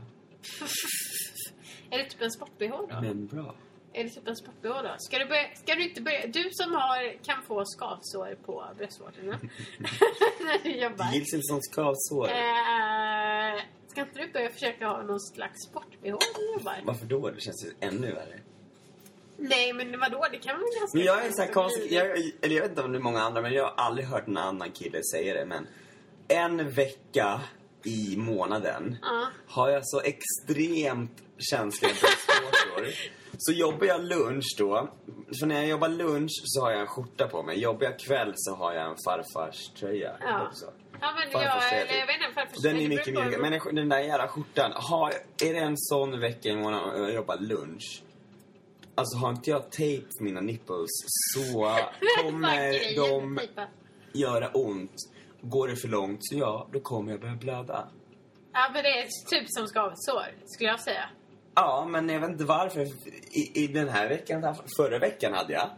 Är det typ en sport-bh då? Men bra. Är det typ en sport-bh då? Ska du, börja, ska du inte börja... Du som har, kan få skavsår på bröstvårtorna [LAUGHS] när du jobbar. Gills inte som skavsår. Eh, ska inte du börja försöka ha någon slags sport-bh när du jobbar? Varför då? Det känns ju ännu värre. Nej, men vadå? Det kan man väl ganska Men jag är så här skönt konstig, bli. jag, eller jag vet inte om det är många andra, men jag har aldrig hört en annan kille säga det, men en vecka i månaden Ja. har jag så extremt känsliga bröstvårtor. Så jobbar jag lunch då, för när jag jobbar lunch så har jag en skjorta på mig. Jobbar jag kväll så har jag en farfars tröja Ja. också. Ja, men Farfars jag, eller typ. jag vet inte, farfars Den är mycket mjukare. Men den- den där jävla skjortan, har, är det en sån vecka i månaden jag jobbar lunch Alltså har inte jag tejp på mina nipples så [LAUGHS] kommer de göra ont. Går det för långt så ja, då kommer jag börja blöda. Ja, men det är typ som skavsår, skulle jag säga. Ja, men jag vet inte varför. I, i den här veckan, förra veckan hade jag.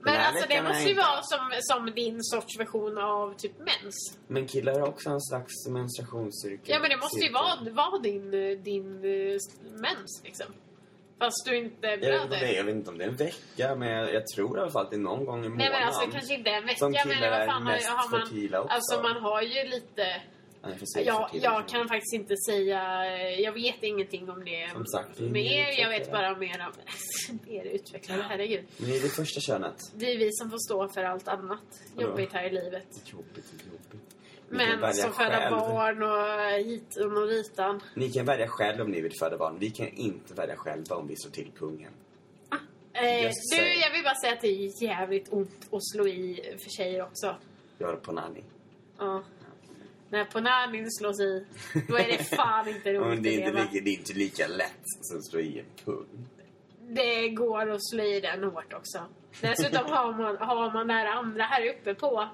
Men alltså det måste ju vara som, som din sorts version av typ mens. Men killar har också en slags menstruationscykel. Ja, men det måste ju vara, vara din, din eh, mens, liksom. Fast du inte Jag vet, inte det, blöder. jag vet inte om det är en vecka, men jag, jag tror i alla fall att det är någon gång i månaden. Nej men alltså kanske inte en vecka men vad fan har, har man... också. Alltså man har ju lite... Ja, jag Jag, kan faktiskt inte säga... Jag vet ingenting om det Som sagt, mer. mer Jag vet bara mer om... [LAUGHS] mer utvecklade, herregud. Men det är det första könet. Det är vi som får stå för allt annat jobbigt här i livet. Jobbigt, jobbigt. Men som föda själv. barn och hit och ditan. Ni kan välja själv om ni vill föda barn. Vi kan inte välja själva om vi slår till pungen. Eh, Just du, jag vill bara säga att det är jävligt ont att slå i för tjejer också. Gör på nanny. Ja. När på nanin slås i, då är det [LAUGHS] fan inte Ja, roligt men det, är inte leva. lika, det är inte lika lätt som att slå i en pung. Det går att slå i den hårt också. Dessutom har man, har man det här andra här uppe på.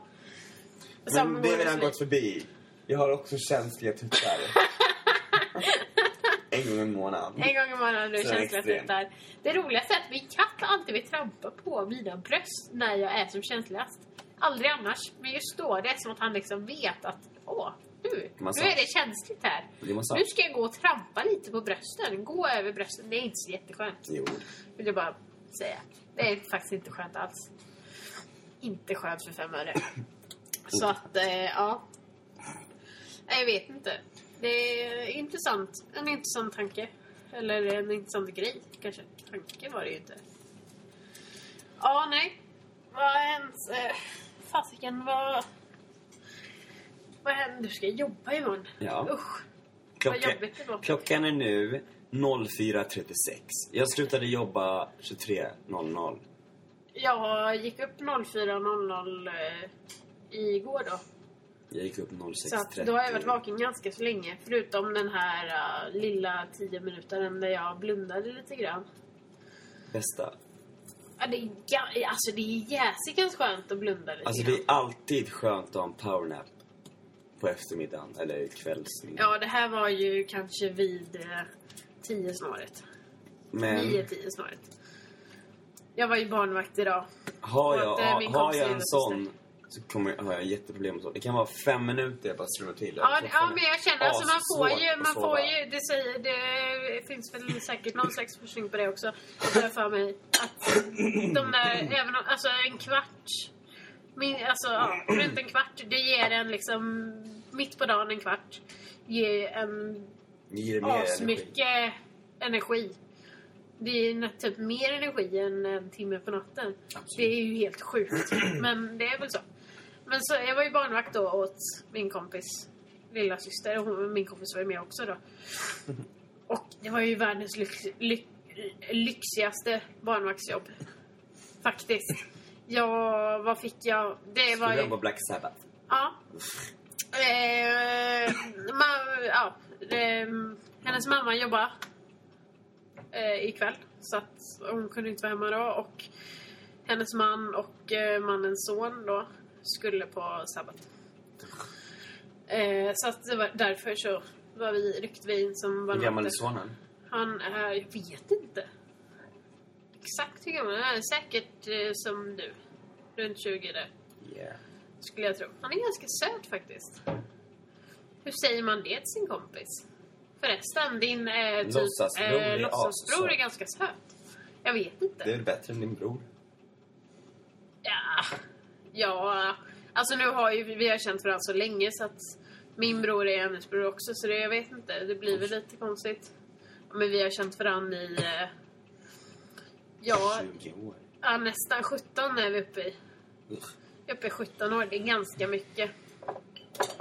som Men det har redan gått förbi. Jag har också känsliga tuttar. [LAUGHS] en gång i månaden. En gång i månaden du känsliga tuttar. Det roligaste är att min katt alltid vill trampa på mina bröst när jag är som känsligast. Aldrig annars. Men just då, det är som att han liksom vet att åh, nu, nu är det känsligt här. Det Nu ska jag gå och trampa lite på brösten. Gå över brösten. Det är inte så jätteskönt. Jo. Vill jag bara säga. Det är faktiskt inte skönt alls. Inte skönt för fem öre. [CLEARS THROAT] Så att, eh, ja. Nej, Jag vet inte. Det är intressant. En intressant tanke. Eller en intressant grej, kanske. Tanke var det ju inte. Ja, nej. Vad ens... Eh, fasiken, vad... Vad händer? Du ska jobba imorgon. Ja. Usch. Klockan, jobbigt det var. klockan är nu 04.36. Jag slutade jobba 23.00. Jag gick upp 04.00 eh, igår då. Jag gick upp Så att 06.30. då har jag varit vaken ganska så länge. Förutom den här uh, lilla 10 minuten där jag blundade lite grann. Bästa. Ja, det, är, alltså, det är jäsikens skönt att blunda lite Alltså det är alltid skönt att ha en powernap. På eftermiddagen eller kvällsmiddagen. Ja, det här var ju kanske vid eh, 10 snåret. Men 9-10 snåret. Jag var ju barnvakt idag. har jag, att, eh, min har jag en sån så kommer, har jag jätteproblem med så. Det kan vara fem minuter jag bara strular till. Ja, ja, men jag känner alltså man får ju, man får ju, det, säger, det finns väl säkert någon slags forskning på det också. Jag för mig. Att de där, även om, alltså en kvart, min, alltså ja, runt en kvart, det ger en liksom, mitt på dagen en kvart, ger en ger mer energi. asmycket energi. Det är typ mer energi än en timme på natten. Det är ju helt sjukt. Men det är väl så. Men så, jag var ju barnvakt då åt min kompis lilla syster. Hon, min kompis var ju med också då. Och det var ju världens lyx, lyx, lyxigaste barnvaktsjobb. Faktiskt. Ja, vad fick jag? Det var ju... Black Sabbath? Ja. Eh, ma, ja eh, hennes mamma jobbar eh, ikväll. Så att hon kunde inte vara hemma då. Och hennes man och eh, mannens son då skulle på sabbat. Eh, så att det var därför så var vi, ryckte vi in som Hur gammal är sonen? Han är, jag vet inte. Exakt hur gammal han är. Säkert eh, som du. Runt 20 där. Yeah. Skulle jag tro. Han är ganska söt faktiskt. Hur säger man det till sin kompis? Förresten, din eh, typ, Låtsasbror är eh, låtsasbror är assöt. ganska söt. Jag vet inte. Det är bättre än din bror? Ja, ja. Alltså nu har ju vi har känt varandra så länge så att min bror är hennes bror också så det, jag vet inte. Det blir väl lite konstigt. Men vi har känt varandra i... Ja, 20 år. ja, nästan 17 är vi uppe i. Usch. Uppe i 17 år, det är ganska mycket.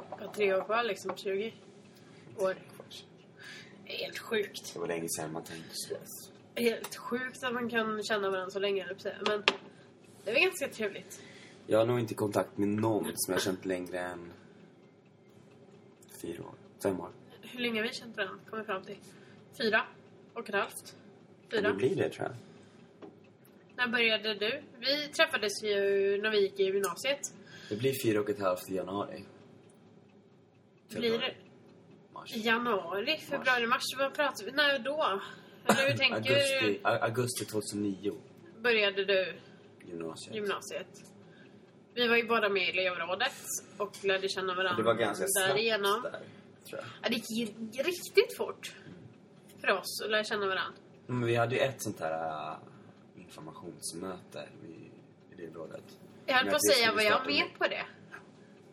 På tre år kvar liksom, 20 år. Det är helt sjukt. Det var länge sedan man tänkte så. Helt sjukt att man kan känna varandra så länge, jag. Men det är väl ganska trevligt. Jag har nog inte kontakt med någon som jag känt längre än fyra år. Fem år. Hur länge har vi känt varandra? Kommer fram till. Fyra och ett halvt. Fyra. det blir det tror jag. När började du? Vi träffades ju när vi gick i gymnasiet. Det blir fyra och ett halvt i januari. Blir det Mars. januari, februari, mars? Vad pratar vi? När då? Eller hur tänker Augusti, augusti 2009. Började du Gymnasiet. gymnasiet? Vi var ju båda med i elevrådet och lärde känna varandra Det var ganska därigenom. snabbt där, tror jag. Ja, det gick riktigt fort för oss att lära känna varandra. Men vi hade ju ett sånt här äh, informationsmöte i elevrådet. Jag höll på att det säga, var jag med på det?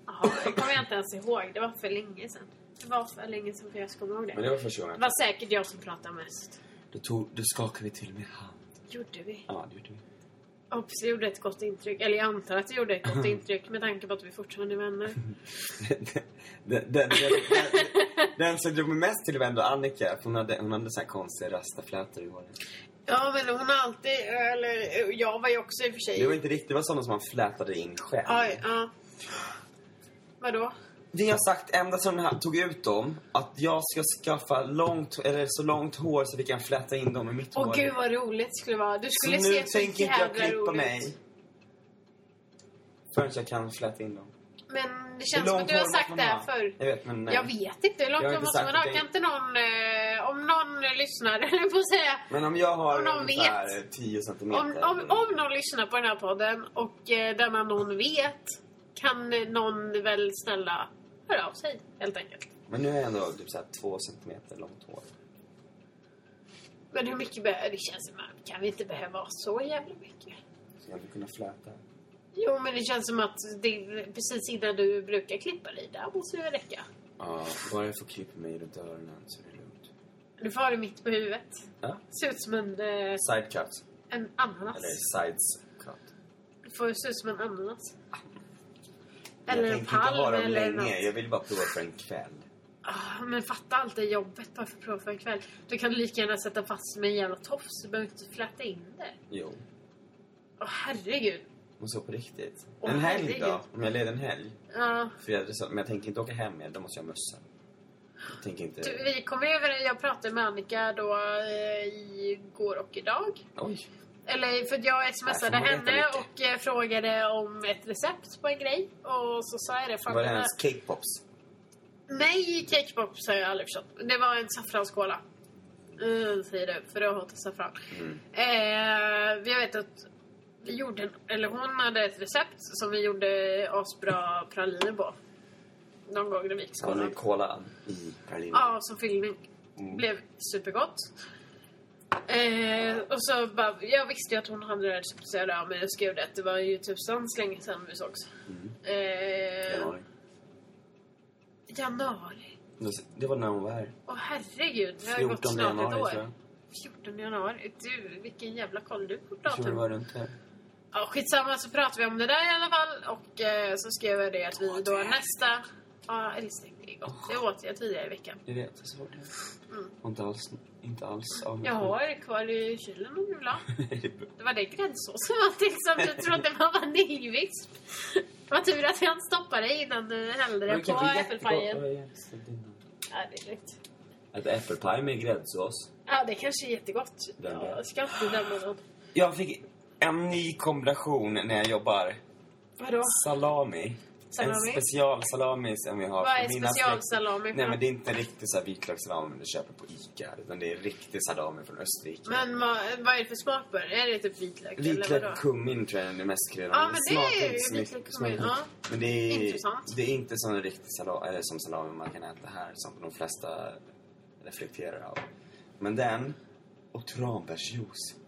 Jaha, det kommer jag inte ens ihåg. Det var för länge sedan. Det var för länge sedan för jag ska komma ihåg Men det. det var första Det gången. var säkert jag som pratade mest. Då, tog, då skakade vi till med hand. Gjorde vi? Ja, det gjorde vi. Jag hoppas det gjorde ett gott intryck. Eller jag antar att det gjorde ett gott [LAUGHS] intryck med tanke på att vi fortfarande är vänner. [LAUGHS] den, den, den, den, den som drog mig mest till var ändå Annika. Hon hade, hon hade så här konstiga rastaflätor i håret. Ja, men hon har alltid... Eller jag var ju också i och för sig... Det var inte riktigt, det var sådana som man flätade in själv. Aj, ja. Vadå? Vi har sagt ända sedan han tog ut dem att jag ska skaffa långt, eller så långt hår så vi kan fläta in dem i mitt Åh hår. gud vad roligt det skulle vara. Du så skulle nu se så tänker inte jag jävla klippa roligt. mig förrän jag kan fläta in dem. Men det känns som att du har sagt det här förr. Jag vet, men nej. Jag vet inte hur långt Jag måste man ha. Kan inte någon... Eh, om någon lyssnar, [LAUGHS] eller på säga. Men om jag har Om någon ungefär 10 centimeter. Om, om, om någon lyssnar på den här podden och eh, denna någon vet kan eh, någon väl snälla höra av sig helt enkelt. Men nu är jag ändå typ såhär 2 centimeter långt hår. Men hur mycket behöver... Det känns som att kan vi inte behöva så jävla mycket? Så jag hade kunnat fläta. Jo, men det känns som att det är precis innan du brukar klippa dig. Där måste det räcka. Ja, bara jag får klippa mig runt öronen så är det lugnt. Du får ha det mitt på huvudet. Ja. Ser ut som en, eh, Side cut. en ananas. Eller sides cut. Du får se ut som en ananas. jag Eller en palm dem eller länge. något. Jag vill bara prova för en kväll. Ah, men fatta allt det jobbet bara för att prova för en kväll. Du kan lika gärna sätta fast med en jävla tofs. Du behöver inte fläta in det. Jo. Åh herregud. Men så på riktigt. Åh, en helg herregud. då? Om jag leder en helg? Ja. För jag, men jag tänker inte åka hem med, då måste jag ha mössa. Jag tänker inte... Du, vi kom över, jag pratade med Annika då eh, igår och idag. Oj. Eller för jag smsade henne och eh, frågade om ett recept på en grej. Och så sa jag det. fan, Var det hennes cake pops? Nej, cake pops har jag aldrig förstått. Det var en saffranskola. Mm, säger du, för du har hatat saffran. Mm. Eh, jag vet att gjorde, eller hon hade ett recept som vi gjorde asbra praliner på. Någon gång när vi gick i Har ni skolan. cola i pralinen? Ja, som fyllning. Mm. Blev supergott. Eh, och så bara, jag visste ju att hon hade det här receptet så jag ja, men jag skrev det. Det var ju typ så länge sedan vi sågs. Mm. Eh, Januari. januari. Det var när hon var här. Åh herregud, det har gått 14 snart ett januari år. tror jag. 14 januari. Du, vilken jävla koll du på Jag tror det datum. var runt här. Ja, skitsamma så pratar vi om det där i alla fall. Och eh, så skrev jag det att vi då nästa... Ja, älskling. Det är. Det åt jag tidigare i veckan. Jag vet, jag såg det. Mm. Inte alls, inte alls av Jag har det kvar i kylen om du vill ha. [LAUGHS] Det är. Det var det gräddsås som var till som du trodde var vaniljvisp. Det var tur att jag inte stoppade det innan du hällde det på äppelpajen. Ja, det är lugnt. Ett äppelpaj med gräddsås. Ja, det kanske är jättegott. Jag ska inte döma någon. Jag fick en ny kombination när jag jobbar. Vadå? Salami. Salami? En specialsalami som jag har. Vad är specialsalami Nej men det är inte riktigt så här vitlökssalami du köper på Ica. Utan det är riktig salami från Österrike. Men vad, vad är det för smak på? Är det typ vitlök? Vitlök kummin tror jag är det mest kryddande. Ja, men det smakar är ju vitlök kummin, ja. Men det är, Intressant. det är inte som en riktig salami, eller som salami man kan äta här. Som de flesta reflekterar av. Men den och tranbärsjuice.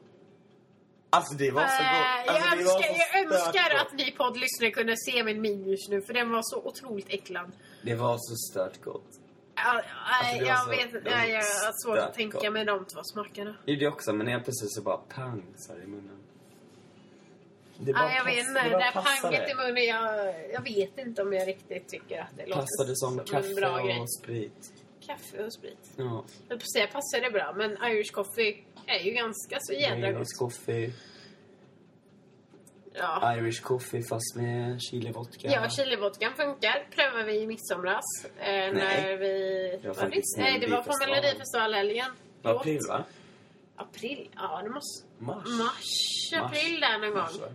Alltså det var så Äh, gott. Alltså, jag önskar, jag önskar att ni poddlyssnare kunde se min min just nu för den var så otroligt äcklad. Det var så stört gott. Alltså, jag så- vet inte, jag har svårt att tänka gott. mig de två smakerna. Det jag också, men helt plötsligt så bara pang så i munnen. Det Ja, jag vet inte, det bara där passade. panget i munnen, jag, jag vet inte om jag riktigt tycker att det låter Passade som en kaffe bra grej. och sprit. Kaffe och sprit. Ja. Höll på säga passar det bra, men Irish coffee är ju ganska så jädra gott. Irish coffee. Ja. Irish coffee fast med chili vodka. Ja, chilivodkan funkar. Prövade vi i midsomras. Eh, när vi... Det var var faktiskt Nej, det var på. Melodifestivalhelgen. April va? April? Ja, det måste... Mars? Mars, april där någon Mars, gång. va?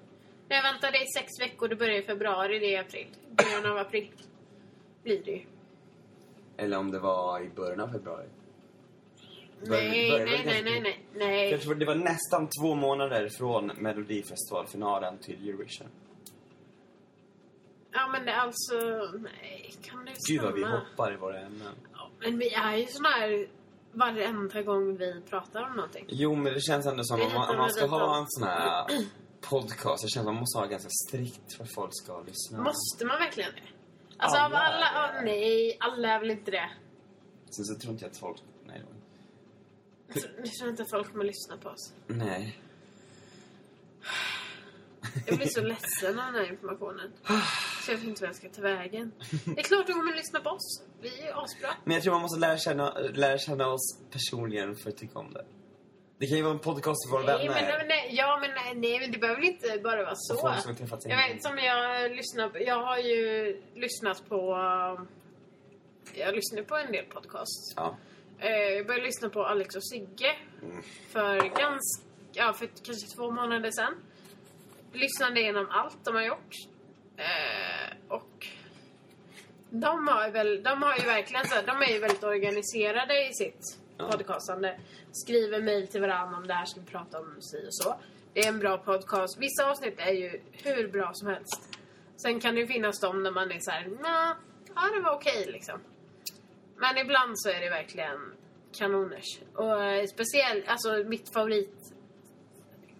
När jag väntade i sex veckor, det börjar i februari, det är april. Början av april. Blir det ju. Eller om det var i början av februari. Nej, började nej, nej, nej, nej, nej. Jag det var nästan två månader från Melodifestivalfinalen till Eurovision. Ja, men det är alltså... Nej, kan det Gud vad vi stämma? hoppar i våra ämnen. Ja, men vi är ju såna här varenda gång vi pratar om någonting. Jo, men det känns ändå som om man, om man ska ha en sån här podcast, det känns som man måste ha ganska strikt för att folk ska lyssna. Måste man verkligen det? Alltså Alla av alla... det. nej, alla är väl inte det. Sen så tror inte jag att folk... Nej. då. Jag tror- Jag tror inte att folk kommer lyssna på oss. Nej. Jag blir så ledsen av den här informationen. Så jag vet inte vad jag ska ta vägen. Det är klart de kommer lyssna på oss. Vi är asbra. Men jag tror man måste lära känna, lära känna oss personligen för att tycka om det. Det kan ju vara en podcast Nej, vänner. men, nej, ja, men nej, nej, men det behöver väl inte bara vara så. folk som en Jag vet som jag lyssnar på, Jag har ju lyssnat på... um, Jag lyssnar på en del podcasts. Ja. Eh, Jag började lyssna på Alex och Sigge Mm. för ganska... Ja, för kanske två månader sedan. Lyssnade igenom allt de har gjort. Eh, och de har, väl, de har ju verkligen så de är ju väldigt organiserade i sitt Ja. podcastande. Skriver mejl till varandra om det här ska vi prata om si och så. Det är en bra podcast. Vissa avsnitt är ju hur bra som helst. Sen kan det ju finnas de när man är så här, "Nja, ja det var okej liksom. Men ibland så är det verkligen kanoners. Och eh, speciellt, alltså mitt favorit,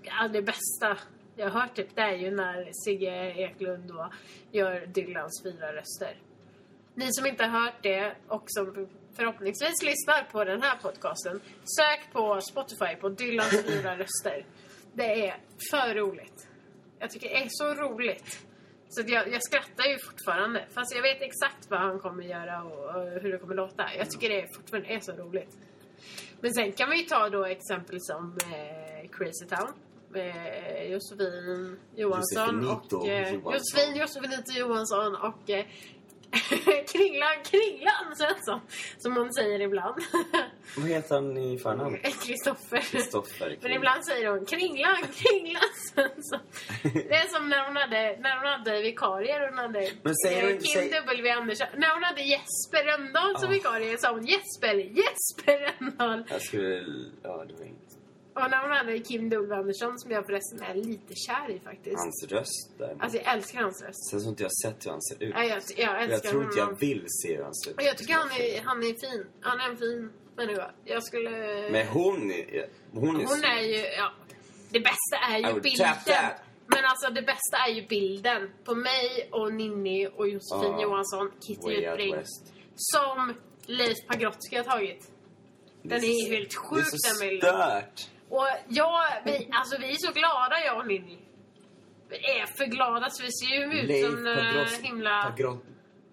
ja det bästa jag har hört typ, det är ju när Sigge Eklund då gör Dylans fyra röster. Ni som inte har hört det och som förhoppningsvis lyssnar på den här podcasten, sök på Spotify på Dylans fyra röster. Det är för roligt. Jag tycker det är så roligt. Så jag, jag skrattar ju fortfarande. Fast jag vet exakt vad han kommer göra och, och hur det kommer låta. Jag tycker det fortfarande är så roligt. Men sen kan vi ju ta då exempel som eh, Crazy Town. Med Josefin Johansson Josefinito och... Eh, Johansson. Josefin Josefinito Johansson och eh, [LAUGHS] Kringlan Kringlan Svensson. Som hon säger ibland. [LAUGHS] Vad heter han i förnamn? Kristoffer. Kristoffer. Men ibland säger hon Kringlan, Kringlan [LAUGHS] Svensson. Det är som när hon hade, när hon hade vikarier. Hon hade Men säger eh, hon- Kim säg- W Andersson. När hon hade Jesper Rönndahl som Ah. vikarie sa hon Jesper, Jesper Rönndahl. Jag skulle... Ja, det var inget. Och när hon hade Kim W Andersson som jag förresten är lite kär i faktiskt. Hans röst där. Alltså jag älskar hans röst. Sen så inte jag sett hur han ser ut. Ja, jag, jag Jag tror inte jag vill se hur han ser ut. Och jag tycker han är, han är fin. Han är en fin människa. Jag skulle... Men hon är... Hon är, Hon är ju, ja. Det bästa är ju bilden. Men alltså det bästa är ju bilden på mig och Ninni och Josefin Ja. Johansson, Kitty Way out Utbring. west. Som Leif Pagrotsky har tagit. Den är ju helt Det sjuk är så den bilden. stört. Och jag, vi, alltså vi är så glada jag och Ninni. Vi är för glada så vi ser ju ut Leif som uh, Pagrotsky. himla Pagro-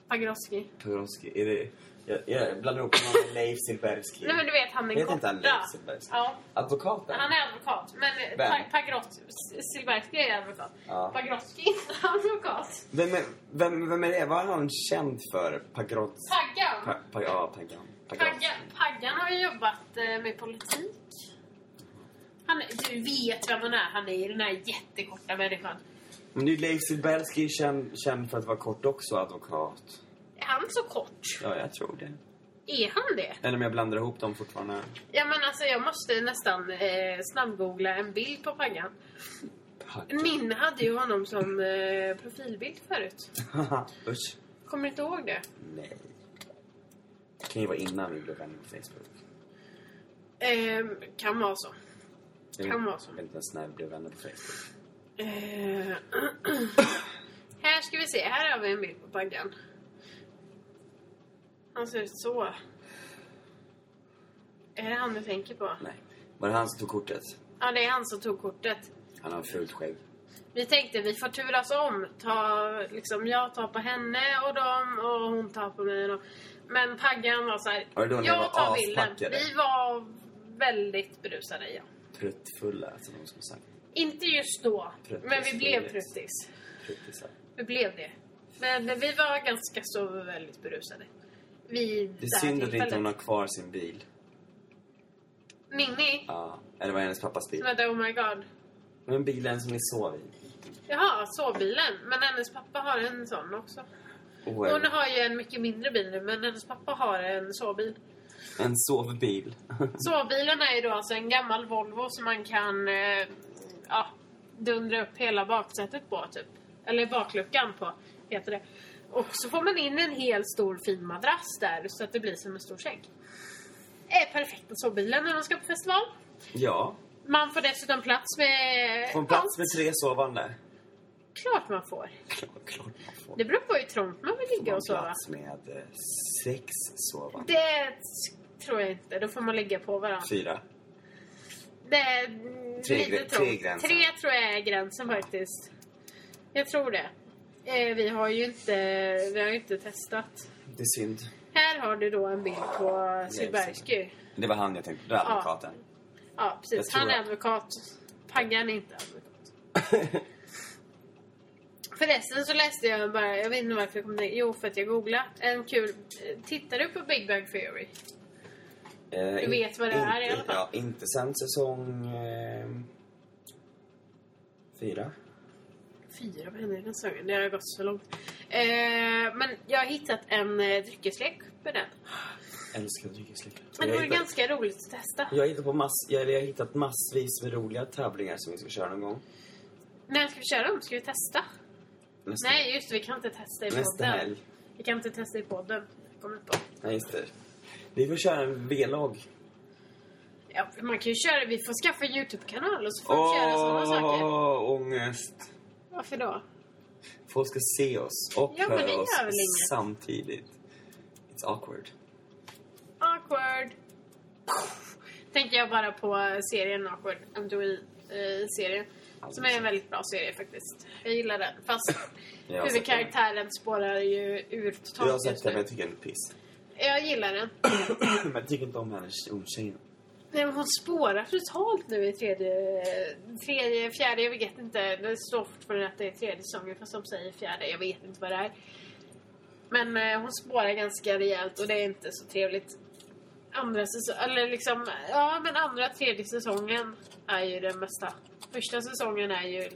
Pagrotsky. Pagrotsky. Är det... Jag, jag blandar ihop honom med Leif Silbersky. Nej men du vet han den Heter inte han korta. Leif Silbersky? Ja, Advokaten? han är advokat. Men Vem? Silbersky är advokat. Ja. Pagrotsky är inte advokat. Vem är, vem, vem är det? Vad är han känd för? Pagrots... Paggan. Pa, pa, ja, Paggan. Paggan, Paggan har ju jobbat eh, med politik. Han, du vet vem han är. Han är den här jättekorta människan. Men ju Leif Silbersky känd, känd för att vara kort också, advokat. Är han så kort? Ja, jag tror det. Är han det? Eller om jag blandar ihop dem fortfarande. Ja men alltså jag måste nästan eh, snabbgoogla en bild på. Paggan. Min hade ju honom som eh, profilbild förut. [LAUGHS] Usch. Kommer du inte ihåg det? Nej. Det kan ju vara innan vi blev vänner på Facebook. Eh, kan vara så. Kan vara så. Jag vet inte ens när vi blev vänner på Facebook. Eh, [CLEARS THROAT] här ska vi se, här har vi en bild på Paggan. Han ser ut så. Är det han du tänker på? Nej. Var det han som tog kortet? Ja, det är han som tog kortet. Han har fult skägg. Vi tänkte vi får turas om. Ta, liksom, jag tar på henne och dem och hon tar på mig. Och, men Paggan var så här. Var jag tar bilden. Vi var väldigt berusade, ja. Pruttfulla, som de skulle sagt. Inte just då, Pruttis, men vi blev pruttis. Pruttisar. Vi blev det. Men vi var ganska så väldigt berusade. Vid Det är synd att inte hon har kvar sin bil. Ninni, Ja. Eller var hennes pappas bil? som hette Oh My God. Men bilen som ni sov i. Jaha, sovbilen. Men hennes pappa har en sån också. Och Hon har ju en mycket mindre bil nu, men hennes pappa har en sovbil. En sovbil. [LAUGHS] Sovbilen är ju då alltså en gammal Volvo som man kan eh, ja, dundra upp hela baksätet på, typ. Eller bakluckan på, heter det. Och så får man in en hel stor fin madrass där så att det blir som en stor säng. Är perfekta sovbilen när man ska på festival. ja. Man får dessutom plats med... På en plats med tre sovande. Klart man får. Klart, klart man får. Det beror på hur trångt man vill På ligga och sova. plats med eh, sex sovande. Det tror jag inte. Då får man ligga på varandra. Fyra. Det är Tre lite trångt. tre. Tre tror jag är gränsen faktiskt. Jag tror det. Eh, vi har ju inte, vi har ju inte testat. Det är synd. Här har du då en bild på Silbersky. Det var han jag tänkte på. Advokaten. Ja, Jag precis. Han är att- advokat. Paggan är inte advokat. [LAUGHS] Förresten så läste jag bara, jag vet inte varför jag kom dit. Jo, för att jag googlade. En kul... Tittar du på Big Bang Theory? Eh, Du vet vad det inte, är i alla fall. Ja, inte sen säsong... Eh, fyra. Fyra, vad hände i den säsongen? Det har gått så långt. Eh, men jag har hittat en eh, dryckeslek med den. Älskar dryckeslekar. Men det Jag vore ganska roligt att testa. Jag har, hittat på mass, jag, jag har hittat massvis med roliga tävlingar som vi ska köra någon gång. När ska vi köra dem? Ska vi testa? Nästa, Nej, just det. Vi kan inte testa i nästa podden. helg. Vi kan inte testa i podden. Jag kommer på. Nej, just det. Vi får köra en V-logg. Ja, man kan ju köra... Vi får skaffa en YouTube-kanal och så får vi köra sådana saker. Åh, ångest. Varför då? Folk ska se oss och Ja, höra oss samtidigt. It's awkward. Awkward. Tänker jag bara på serien Awkward. MTV-serien. Som är en väldigt bra serie faktiskt. Jag gillar den. Fast huvudkaraktären spårar ju ur totalt Jag har sett den, men jag tycker den är piss. Jag gillar den. [COUGHS] men jag tycker inte om henne, hon tjejen. Nej, men hon spårar totalt nu i tredje, tredje, fjärde, jag vet inte. Det står fortfarande att det är tredje säsongen fast de säger fjärde. Jag vet inte vad det är. Men eh, hon spårar ganska rejält och det är inte så trevligt. Andra säsongen, eller liksom, ja men andra, tredje säsongen är ju den bästa. Första säsongen är ju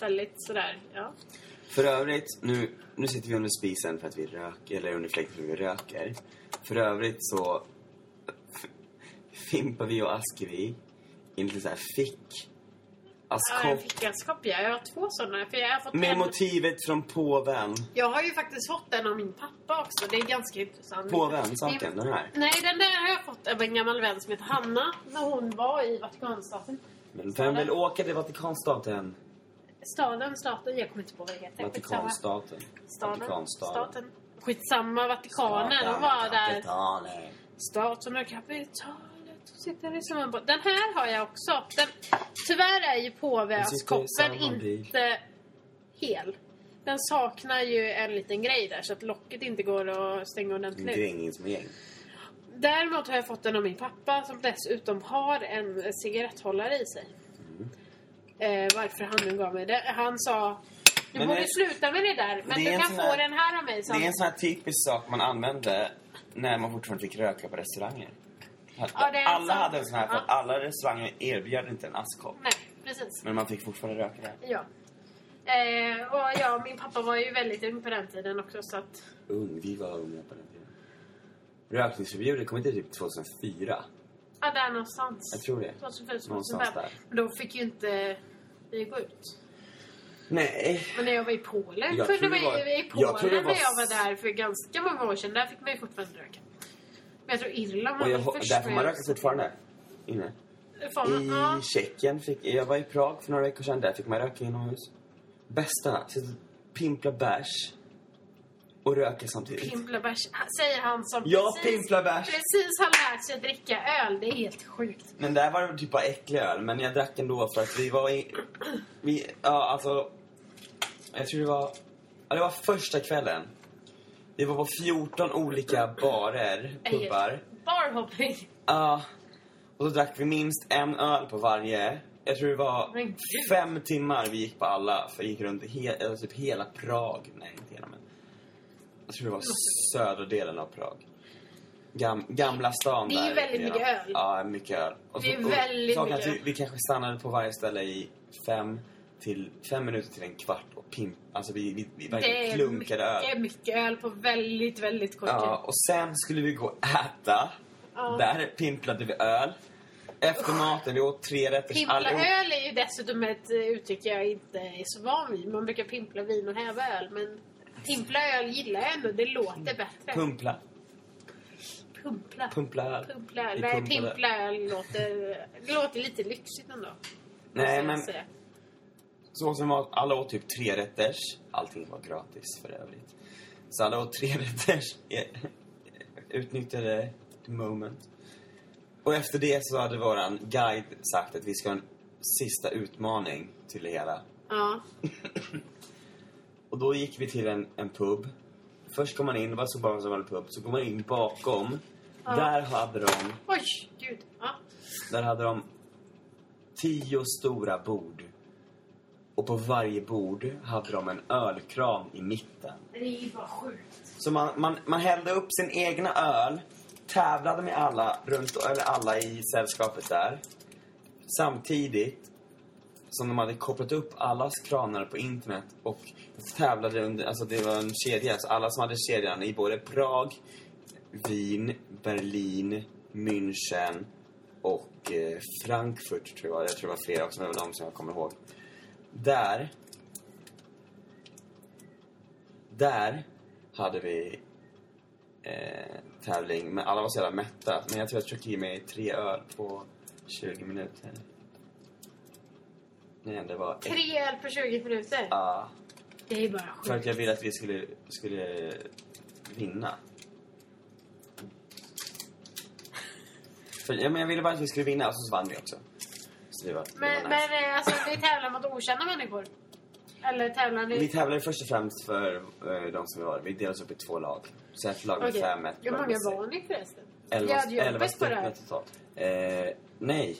väldigt sådär, ja. För övrigt, nu, nu sitter vi under spisen för att vi röker, eller under fläkten för att vi röker. För övrigt så fimpar vi och askar vi i så här fick. Ja, en Askkopp. fickaskopp ja. Jag har två sådana. För jag har fått Med en, motivet från påven. Jag har ju faktiskt fått en av min pappa också. Det är ganska intressant. Påven, saken, den här. Nej, den där har jag fått av en gammal vän som heter Hanna när hon var i Vatikanstaten. Men vem vill åka till Vatikanstaten? Staden, staten, jag kommer inte på vad det heter. Vatikanstaten. Staden, Vatikanstaten. staten. Skitsamma, Vatikanen. De var där. Kapitalet. Staten och kapitalet. Sitter båt. Den här har jag också. Den, tyvärr är ju påväskoppen bil. inte hel. Den saknar ju en liten grej där så att locket inte går att stänga En ordentligt. gräng som gäng. Däremot har jag fått den av min pappa som dessutom har en cigaretthållare i sig. Eh, varför han nu gav mig det. Han sa du Men borde det- sluta med det där men det du kan sån få här- den här av mig. sa Det är en sån här typisk sak man använde när man fortfarande fick röka på restauranger. Ja, det är alla sant. hade en sån här, för att Ja. alla restauranger erbjöd inte en askkopp. Nej, precis. Men man fick fortfarande röka där. Ja. Eh, och ja, min pappa var ju väldigt ung på den tiden också så att... Ung, vi var unga på den tiden. Rökningsförbudet kom inte typ 2004. Ja, där någonstans. Jag tror det. 2004, Någonstans 2005. där. Men då fick ju inte vi gå ut. Nej. Men när jag var i Polen Jag kunde man var-. I jag Polen tror det var när jag var där för ganska många år sedan, där fick man ju fortfarande röka. Men jag tror Irland var jag, där får man röka fortfarande. Inne. Man- I ja. Tjeckien fick... Jag var i Prag för några veckor sedan. Där fick man röka inomhus. Bästa. Sitta och pimpla bärs. Och röka samtidigt. Pimpla bärs, säger han som Ja, precis, precis har lärt sig att dricka öl. Det är helt sjukt. Men där var det typ bara äcklig öl. Men jag drack ändå för att vi var i... Vi, ja, alltså... Jag tror det var... Ja, det var första kvällen. Vi var på 14 olika barer, pubbar. Barhopping. Ja. och då drack vi minst en öl på varje. Jag tror det var fem timmar vi gick på alla. För vi gick runt he, eller typ hela Prag. Nej, inte hela. Jag tror det var södra delen av Prag. Gam, gamla stan Det är ju där. väldigt genom- mycket öl. Ja, mycket öl. Och Det är och väldigt saken mycket öl. vi kanske stannade på varje ställe i fem till fem minuter till en kvart och pimp. Alltså vi, vi, vi verkligen Det är klunkade öl. mycket, mycket öl på väldigt, väldigt kort Ja, tid. och sen skulle vi gå och äta. Ja. Där pimplade vi öl. Efter maten, vi åt tre rätter. Pimpla allihop. öl är ju dessutom ett uttryck jag inte är så van vid. Man brukar pimpla vin och häva öl, men pimpla öl gillar jag ändå. Det låter bättre. Pumpla. Pumpla. Pumpla öl. Pumpla öl. Nej, pimpla öl låter, det låter lite lyxigt ändå. Nej, men säga. så åt vi mat. Alla åt typ tre rätters. Allting var gratis för övrigt. Så alla åt tre [LAUGHS] rätters. Utnyttjade the moment. Och efter det så hade våran guide sagt att vi ska ha en sista utmaning till det hela. Ja. [LAUGHS] Och då gick vi till en, en pub. Först kom man in, det var så bara som en pub. Så kom man in bakom. Ja. Där hade de, Oj, gud. Ja. där hade de tio stora bord. Och på varje bord hade de en ölkran i mitten. Det är ju bara sjukt. Så man, man, man hällde upp sin egna öl, tävlade med alla, runt, eller alla i sällskapet där. Samtidigt som de hade kopplat upp allas kranar på internet och tävlade under, alltså det var en kedja, alltså alla som hade kedjan i både Prag, Wien, Berlin, München och eh, Frankfurt tror jag. Jag tror det var flera också, men det var de som jag kommer ihåg. Där där hade vi eh, tävling, men alla var så jävla mätta. Men jag tror jag tryckte i mig tre öl på 20 minuter. Nej, det var... Tre öl på 20 minuter. Ja, Det är bara för att sjukt. jag ville att vi skulle, skulle vinna. För, ja, men jag ville bara att vi skulle vinna och så vann vi också. Så det var, det Men, var nice. men eh, alltså, ni tävlar mot okända människor? Eller tävlar ni... Vi tävlade först och främst för eh, de som vi var. Vi delades upp i två lag. Så ett lag med Okej. fem, ett Hur många var ni förresten? Elva, elva stycken totalt. Eh, nej.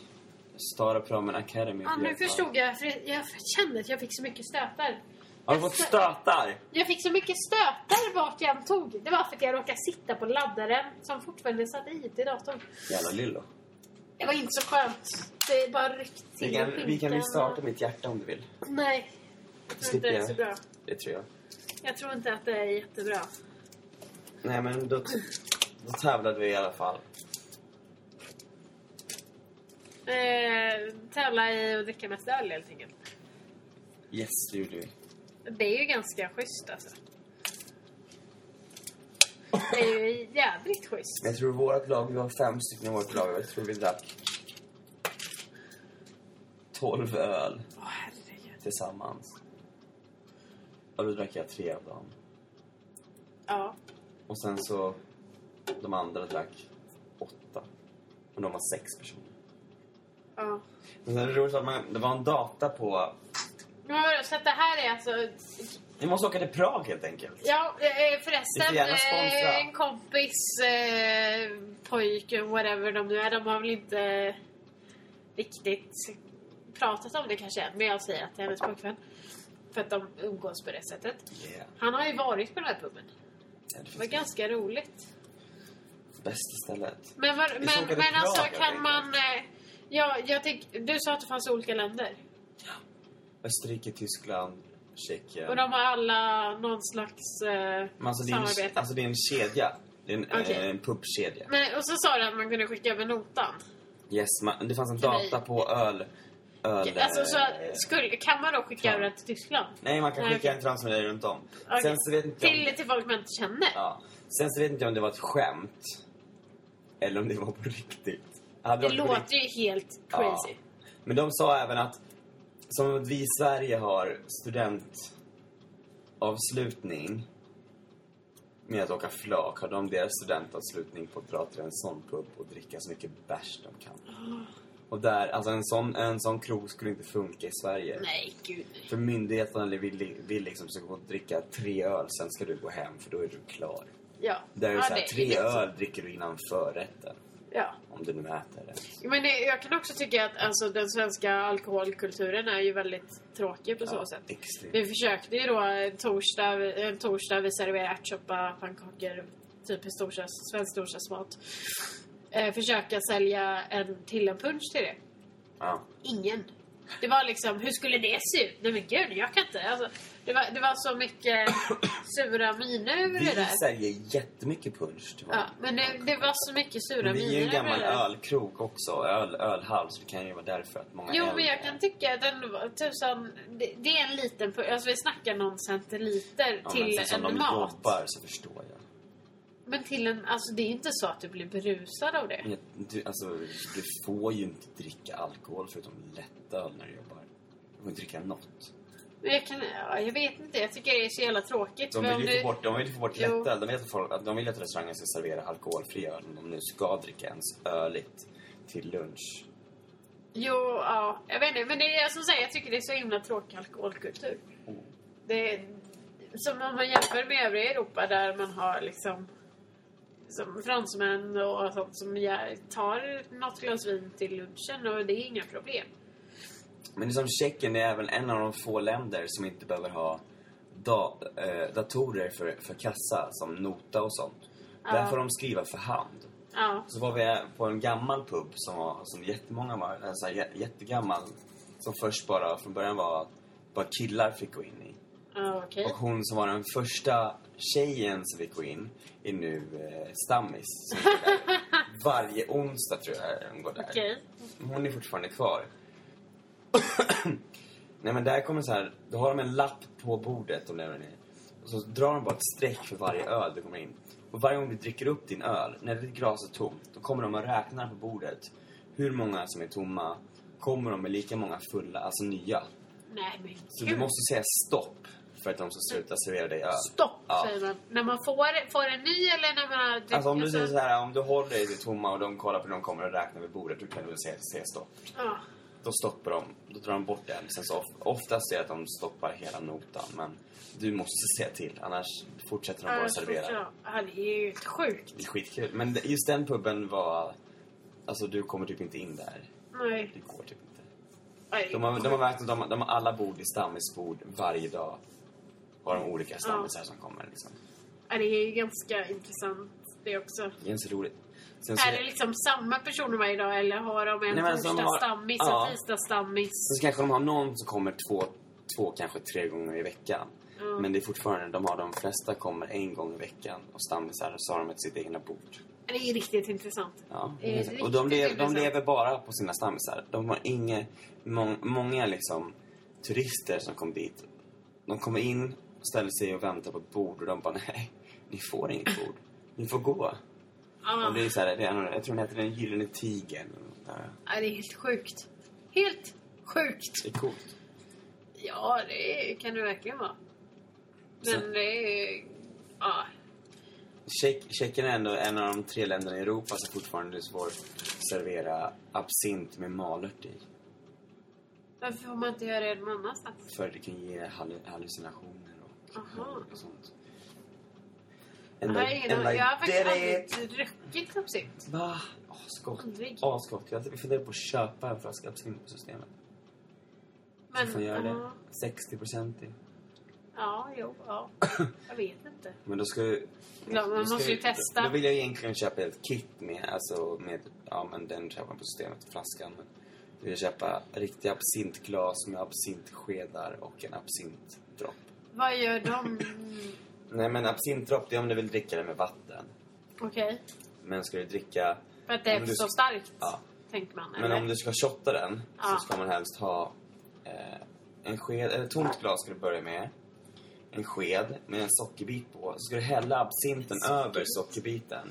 Stara Promen Academy. Ja, nu förstod jag. För jag kände att jag fick så mycket stötar. Har du fått stötar? Jag fick så mycket stötar vart jag än tog. Det var för att jag råkade sitta på laddaren som fortfarande satt i till datorn. Jävla lillo. Det var inte så skönt. Det bara ryckte Vi kan, vi kan restarta och- mitt hjärta om du vill. Nej. Jag tror inte det är så bra. Det tror jag. Jag tror inte att det är jättebra. Nej, men då, då tävlade vi i alla fall. Eh, tävla i att dricka mest öl helt enkelt. Yes, det gjorde vi. Det är ju ganska schysst alltså. Det är ju jävligt schysst. Jag tror vårt lag, vi var fem stycken i vårt lag. Jag tror vi drack 12 öl Åh herregud. tillsammans. Och då drack jag tre av dem. Ja. Och sen så, de andra drack åtta. Och de var sex personer. Ja. Men sen är det roligt att man, det var en data på... Men vadå, så att det här är alltså... Vi måste åka till Prag helt enkelt. Ja, eh, Vi förresten. får gärna sponsra. eh, En kompis, eh, pojke, whatever de nu är. De har väl inte riktigt pratat om det kanske än. Men jag säger att det är hennes pojkvän. För att de umgås på det sättet. Yeah. Han har ju varit på den här puben. Ja, det Det var finns ganska roligt. bästa stället. Men, var, Vi men, ska åka till men alltså helt kan man... Eh, ja, jag tänk, du sa att det fanns olika länder. Österrike, Tyskland, Tjeckien. Och de har alla någon slags eh, Men alltså, det är en, samarbete. alltså det är en kedja. Det är en, Okej. eh, en pubkedja. Men, och så sa du att man kunde skicka över notan. Yes, man, det fanns en data på öl... öl Alltså, så, eh, skulle, kan man då skicka ja. över det till Tyskland? Nej, man kan Nej, skicka okej. en transfer runt om. Okej. Sen så vet inte jag om- Till, till folk man inte känner? Ja. Sen så vet inte jag om det var ett skämt. Eller om det var på riktigt. Det låter ju helt crazy. Ja. Men de sa även att som att vi i Sverige har studentavslutning med att åka flak har de deras studentavslutning på att dra till en sån pub och dricka så mycket bärs de kan. [GASPS] Och där, alltså en sån, en sån krog skulle inte funka i Sverige. Nej, gud. För myndigheterna vill, vill liksom ska gå och dricka tre öl, sen ska du gå hem för då är du klar. Ja. Där är det ja, så här, det- tre öl dricker du innan förrätten. Ja. Om du nu äter det. Men det, jag kan också tycka att alltså, den svenska alkoholkulturen är ju väldigt tråkig på så sätt. extremt. Vi försökte ju då en torsdag, en torsdag vi serverade ärtsoppa, pannkakor, typ i torsdags, svensk torsdagsmat. Eh, försöka sälja en till en punch till det. Ja. Ingen. Det var liksom, hur skulle det se ut? Nej men gud, jag kan inte. Alltså, det, var, det var så mycket sura miner över Vi det där. säljer jättemycket punch till Ja, men det, det var så mycket sura Men vi är ju en miner över gammal det ölkrog också, öl, ölhall, så det kan ju vara därför att många Jo, äldre- men jag kan tycka att den tusan... Det, det är en liten... pu- Alltså vi snackar någon centiliter ja, till eftersom en de mat. jobbar så förstår jag. Men till en... Alltså det är inte så att du blir berusad av det. Jag- du, alltså, du får ju inte dricka alkohol förutom lättöl när du jobbar. Du får inte dricka något. Men jag kan... Ja, jag vet inte. Jag tycker det är så jävla tråkigt. De vill ju du- få bort, de vill få bort lättöl. De, vet att folk, de vill att restaurangen ska servera alkoholfri öl om de nu ska dricka ens öligt till lunch. Jo, ja. Jag vet inte. Men det är som säger, jag tycker det är så himla tråkig alkoholkultur. Oh. Det som om man jämför med övriga Europa där man har liksom som fransmän och sånt som tar något glas vin till lunchen och det är inga problem. Men som Tjeckien är även en av de få länder som inte behöver ha da, eh, datorer för, för kassa, som nota och sånt. Där Ja. får de skriva för hand. Ja. Så var vi på en gammal pub som, var, som jättemånga var, jä- jättegammal. Som först bara, från början var bara killar fick gå in i. Ja, okej. Och hon som var den första tjejen som fick gå in är nu eh, stammis. Där. [LAUGHS] Varje onsdag tror jag hon går där. Okej. Hon är fortfarande kvar. [COUGHS] Nej men där kommer så här, då har de en lapp på bordet och lämnar ner. Och så drar de bara ett streck för varje öl du kommer in. Och varje gång du dricker upp din öl, när ditt glas är tomt, då kommer de och räknar på bordet hur många som är tomma. Kommer de med lika många fulla, alltså nya. Nej men Så gud. du måste säga stopp för att de ska sluta servera dig öl. Stopp Ja. säger man. När man får, får en ny eller när man har... Alltså om du säger så här, om du håller dig till tomma och de kollar på hur de kommer och räknar vid bordet, då kan du väl säga, säga stopp. Ja. Då stoppar de, då drar de bort den. Sen så of, oftast är det att de stoppar hela notan, men du måste säga till, annars fortsätter de bara Ja, servera. Ja, Ja, det är ju helt sjukt. Det är skitkul. Men just den puben var, alltså du kommer typ inte in där. Nej. Det går typ inte. Nej, De har, de har, verkligen- de, har- de har alla bord i stammisbord varje dag. Har de olika stammisar som kommer liksom. Ja, det är ju ganska intressant det också. Det är så roligt. Sen så, Är det liksom samma personer varje dag eller har de en Nej, men alltså, de torsdag har- stammis, ja. en tisdag stammis? så kanske de har någon som kommer två, två kanske tre gånger i veckan. Ja. Men det är fortfarande, de har de flesta kommer en gång i veckan och stammisar och så har de ett sitt egna bord. Det är riktigt intressant. Ja, Det är och de, riktigt lev, de lever bara på sina stammisar. De har inga, mång, många liksom turister som kom dit. De kommer in, ställer sig och väntar på ett bord och de bara nej, ni får inget bord. Ni får gå. Ja. Och det är så här, det är, en- jag tror den heter Den Gyllene Tigern. Ja, det är helt sjukt. Helt sjukt. Det är coolt. Ja, det kan det verkligen vara. Men Så- det är... Ja. Tjeck, Tjeckien är ändå en av de tre länderna i Europa som fortfarande får servera absint med malört i. Varför får man inte göra det någon annanstans? För det kan ge hallu- hallucinationer och, och sånt. Jag And har, I- and I jag har faktiskt aldrig druckit absint. Va? Asgott. Aldrig. Asgott. Jag funderar på att köpa en flaska absint på systemet. Men, så får jag göra ja, det. 60 i. Ja, jo, ja. Jag vet inte. Men då ska du... Ja, man då ska måste ju testa. Då vill jag egentligen köpa ett kit med, alltså med, ja men den köper man på systemet, flaskan. Men jag vill köpa riktiga absintglas med absintskedar och en absintdropp. Vad gör de? Nej men absintdropp, det är om du vill dricka det med vatten. Okej. Men ska du dricka... För att det är Om du så starkt, Ja. tänker man. Men eller? om du ska shotta den Ja. så ska man helst ha eh, en sked, eller ett tomt glas ska du börja med. En sked med en sockerbit på. Så ska du hälla absinten över sockerbiten.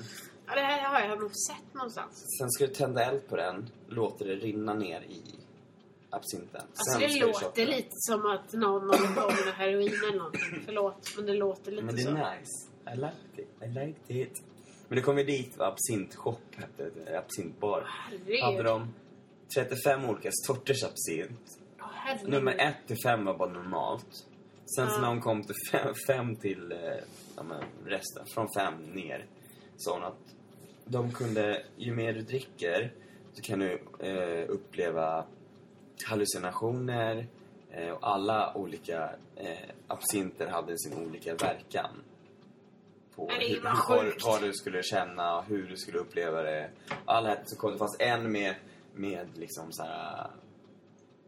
Ja, det här har jag nog sett någonstans. Sen ska du tända eld på den, låta det rinna ner i absinten. Alltså det låter lite som att någon håller på med heroin eller någonting. Förlåt, men det låter lite Men det så. är nice. I liked it. I liked it. Men det kom ju dit, absintshop hette det, absintbar. Herregud. Hade de 35 olika sorters absint. Herregud. Nummer ett till fem var bara normalt. Sen så Ja. när de kom till fem, fem till eh, ja, men resten, från fem ner, sa hon att de kunde, ju mer du dricker så kan du eh, uppleva hallucinationer eh, och alla olika eh, absinter hade sin olika verkan. På är hur, bara vad, du skulle känna och hur du skulle uppleva det. Alla hette så kom, det fanns en med, med liksom så här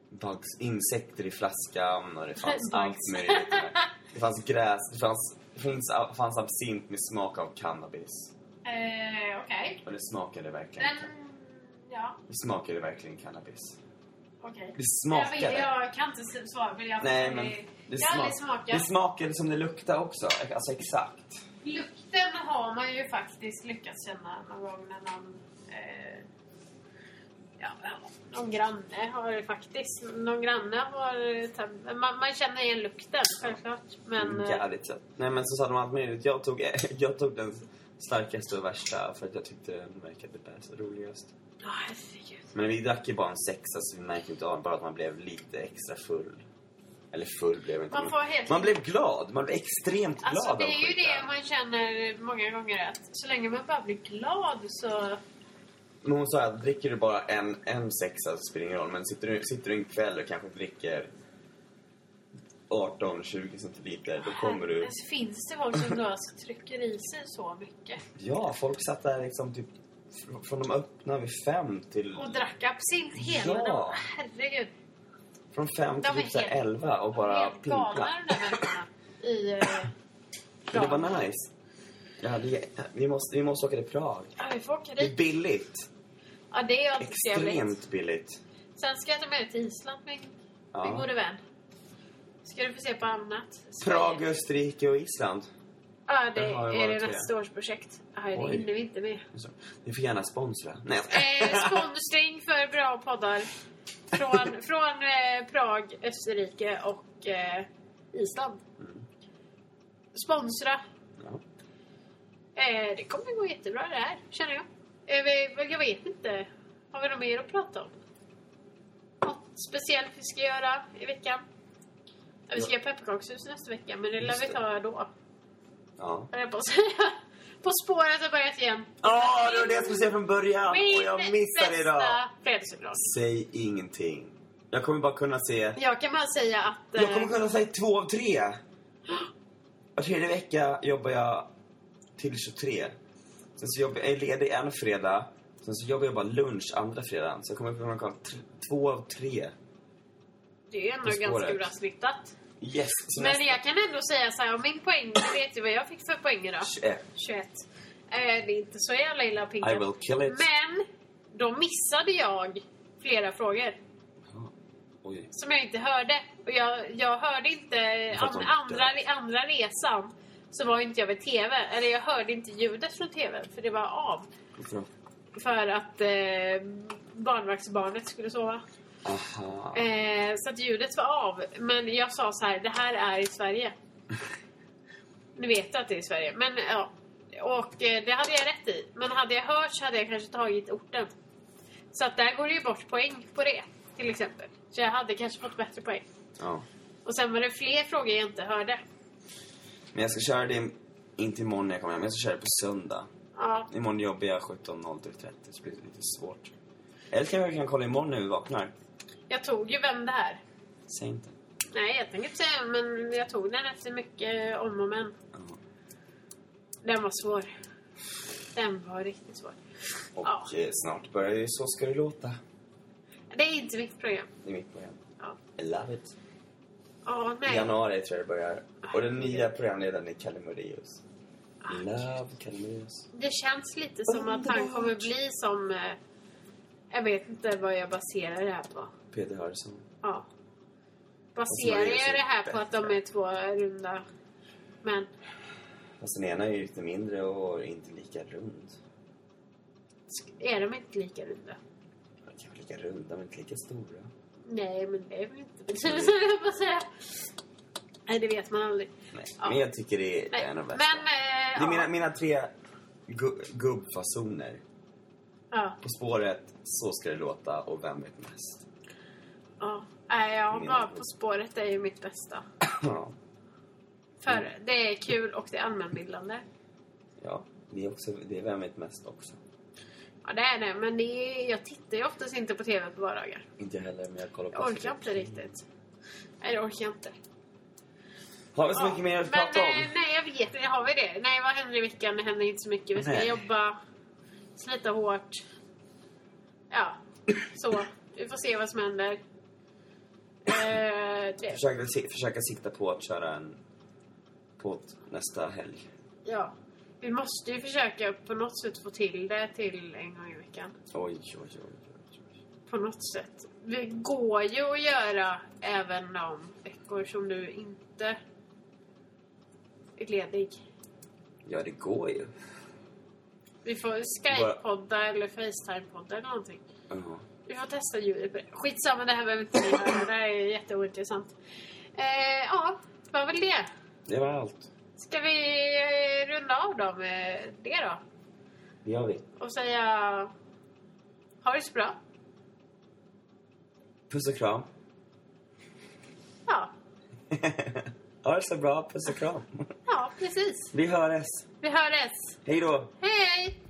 bugs, insekter i flaskan och det fanns allt möjligt. [LAUGHS] Det fanns gräs, det fanns, det finns, fanns absint med smak av cannabis. Eh, Okej. Och det smakade verkligen, Den... Ja, det smakade verkligen cannabis. Okej. Det Jag, smakade. jag kan inte svara på det. Jag Nej, men jag det, smak, smakat. det smakade som det luktade också. Alltså exakt. Lukten har man ju faktiskt lyckats känna någon gång när någon... Eh, ja, någon granne har faktiskt... Någon granne har... Man, man känner igen lukten, självklart. Men... eh, Jävligt sött. Nej men så sa de allt möjligt. Jag tog, [LAUGHS] jag tog den starkaste och värsta för att jag tyckte den verkade bäst och roligast. Ja, herregud. Men vi drack ju bara en sexa så vi märkte inte av bara att man blev lite extra full. Eller full blev inte. Man får helt- man blev glad. Man blev extremt glad Alltså det är ju det man känner många gånger att så länge man bara blir glad så... Men hon sa att dricker du bara en, en sexa så spelar det ingen roll. Men sitter du, sitter du en kväll och kanske dricker 18-20 centiliter, då kommer du... Alltså, finns det folk som då alltså trycker i sig så mycket? Ja, folk satt där liksom typ fr- från de öppna vid fem till... Och drack absint hela Ja. dagen? Herregud. Från fem till De är typ så här helt- elva och bara helt galna pimpla. de där människorna. I... Eh, Men det Prag. var nice. Ja, det, vi, måste, vi måste åka till Prag. Ja, vi får åka Det är dit. billigt. Ja, det är alltid trevligt. Extremt billigt. Sen ska jag ta med dig till Island, min, min Ja. gode vän. Ska du få se på annat. Prag, Österrike och Island. Ja, det är det nästa års projekt. Ja, det hinner vi inte med. Så, Ni får gärna sponsra. Nej, Eh, sponsring för bra poddar. Från, [LAUGHS] från eh, Prag, Österrike och eh, Island. Mm. Sponsra. Ja. Eh, det kommer gå jättebra det här, känner jag. Eh, vi- jag vet inte. Har vi något mer att prata om? Något speciellt vi ska göra i veckan? Ja, vi ska göra pepparkakshus nästa vecka, men det lär vi ta då. Ja. jag på. På spåret har börjat igen. Åh, det var det jag skulle säga från början! Och jag missade det idag. Säg ingenting. Jag kommer bara kunna se... Jag kan bara säga att... Jag kommer eh, kunna säga två av tre. Var tredje vecka jobbar jag till 23. Sen så jobbar jag är ledig en fredag. Sen så jobbar jag bara lunch andra fredagen. Så jag kommer kunna ha två av tre. det är ändå ganska bra snittat. Yes! Men nästa- jag kan ändå säga så här, min poäng, du vet ju vad jag fick för poäng idag. 21. 21. Eh, det är inte så jävla illa I pinkat. will kill it. Men, då missade jag flera frågor. Oj. Som jag inte hörde. Och jag, jag hörde inte att an, andra, andra resan. Så var inte jag vid TV. Eller jag hörde inte ljudet från TV. För det var av. Varför? För att eh, barnvaktsbarnet skulle sova. Eh, så att ljudet var av. Men jag sa så här, det här är i Sverige. [LAUGHS] Nu vet jag att det är i Sverige. Men ja, Och eh, det hade jag rätt i. Men hade jag hört så hade jag kanske tagit orten. Så att där går det ju bort poäng på det. Till exempel. Så jag hade kanske fått bättre poäng. Ja. Och sen var det fler frågor jag inte hörde. Men jag ska köra det inte imorgon när jag kommer hem. Jag ska köra det på söndag. Ja, Imorgon jobbar jag 17.00-30 så blir det lite svårt. Eller kan jag kan kolla imorgon när vi vaknar. Jag tog ju Vem det här. Säg inte. Nej, jag tänker inte säga men jag tog den efter mycket om och men. Ja. Den var svår. Den var riktigt svår. Och Ja. eh, snart börjar ju Så ska det låta. Det är inte mitt program. Det är mitt program. Ja, I love it. ja I nej. januari tror jag det börjar. Och den nya programledaren är Kalle Moraeus. Love Kalle Moraeus. Det känns lite som att han kommer bli som... Eh, jag vet inte vad jag baserar det här på. Peter Harrison. Ja. Baserar det jag det här på att de är två runda män? Fast den ena är ju lite mindre och inte lika rund. Är de inte lika runda? De kan vara lika runda men inte lika stora. Nej, men det är väl inte [LAUGHS] säga. Nej, det vet man aldrig. Nej. Ja. Men jag tycker det är Nej, en av de men... Eh, Det är mina, mina tre gu gubbfasoner. Ja, På spåret, Så ska det låta och Vem vet mest? Ja. Nej, ja, bara. På spåret är ju mitt bästa. [CLEARS THROAT] Ja. För det är kul och det är allmänbildande. ja. Det är, också, det är Vem vet mest också. Ja, det är det. Men det är, jag tittar ju oftast inte på TV på vardagar. Inte heller, men jag kollar på Jag orkar inte riktigt. Nej, det orkar jag inte. Har vi så mycket mer att men, prata om? eh, Nej, jag vet inte. Har vi det? Nej, vad händer i veckan? Det händer inte så mycket. Vi ska Nej. jobba, slita hårt. Ja, så. Vi får se vad som händer. Eh, Försöka, försöka sikta på att köra en podd nästa helg. ja. Vi måste ju försöka på något sätt få till det till en gång i veckan. Oj, oj, oj, oj, oj. På något sätt. Det går ju att göra även de veckor som du inte är ledig. Ja, det går ju. Vi får Skype-podda eller Facetime-podda eller någonting. Ja. Vi får testa ljudet på det. Skitsamma, det här behöver inte ni höra. Det här är jätteointressant. Eh, ja, det var väl det. Det var allt. Ska vi eh, runda av då med det då? Det gör vi. Och säga... Ha det så bra. Puss och kram. Ja, [LAUGHS] ha det så bra. Puss och kram. ja precis. Vi hörs. Vi hörs. Hej då. Hej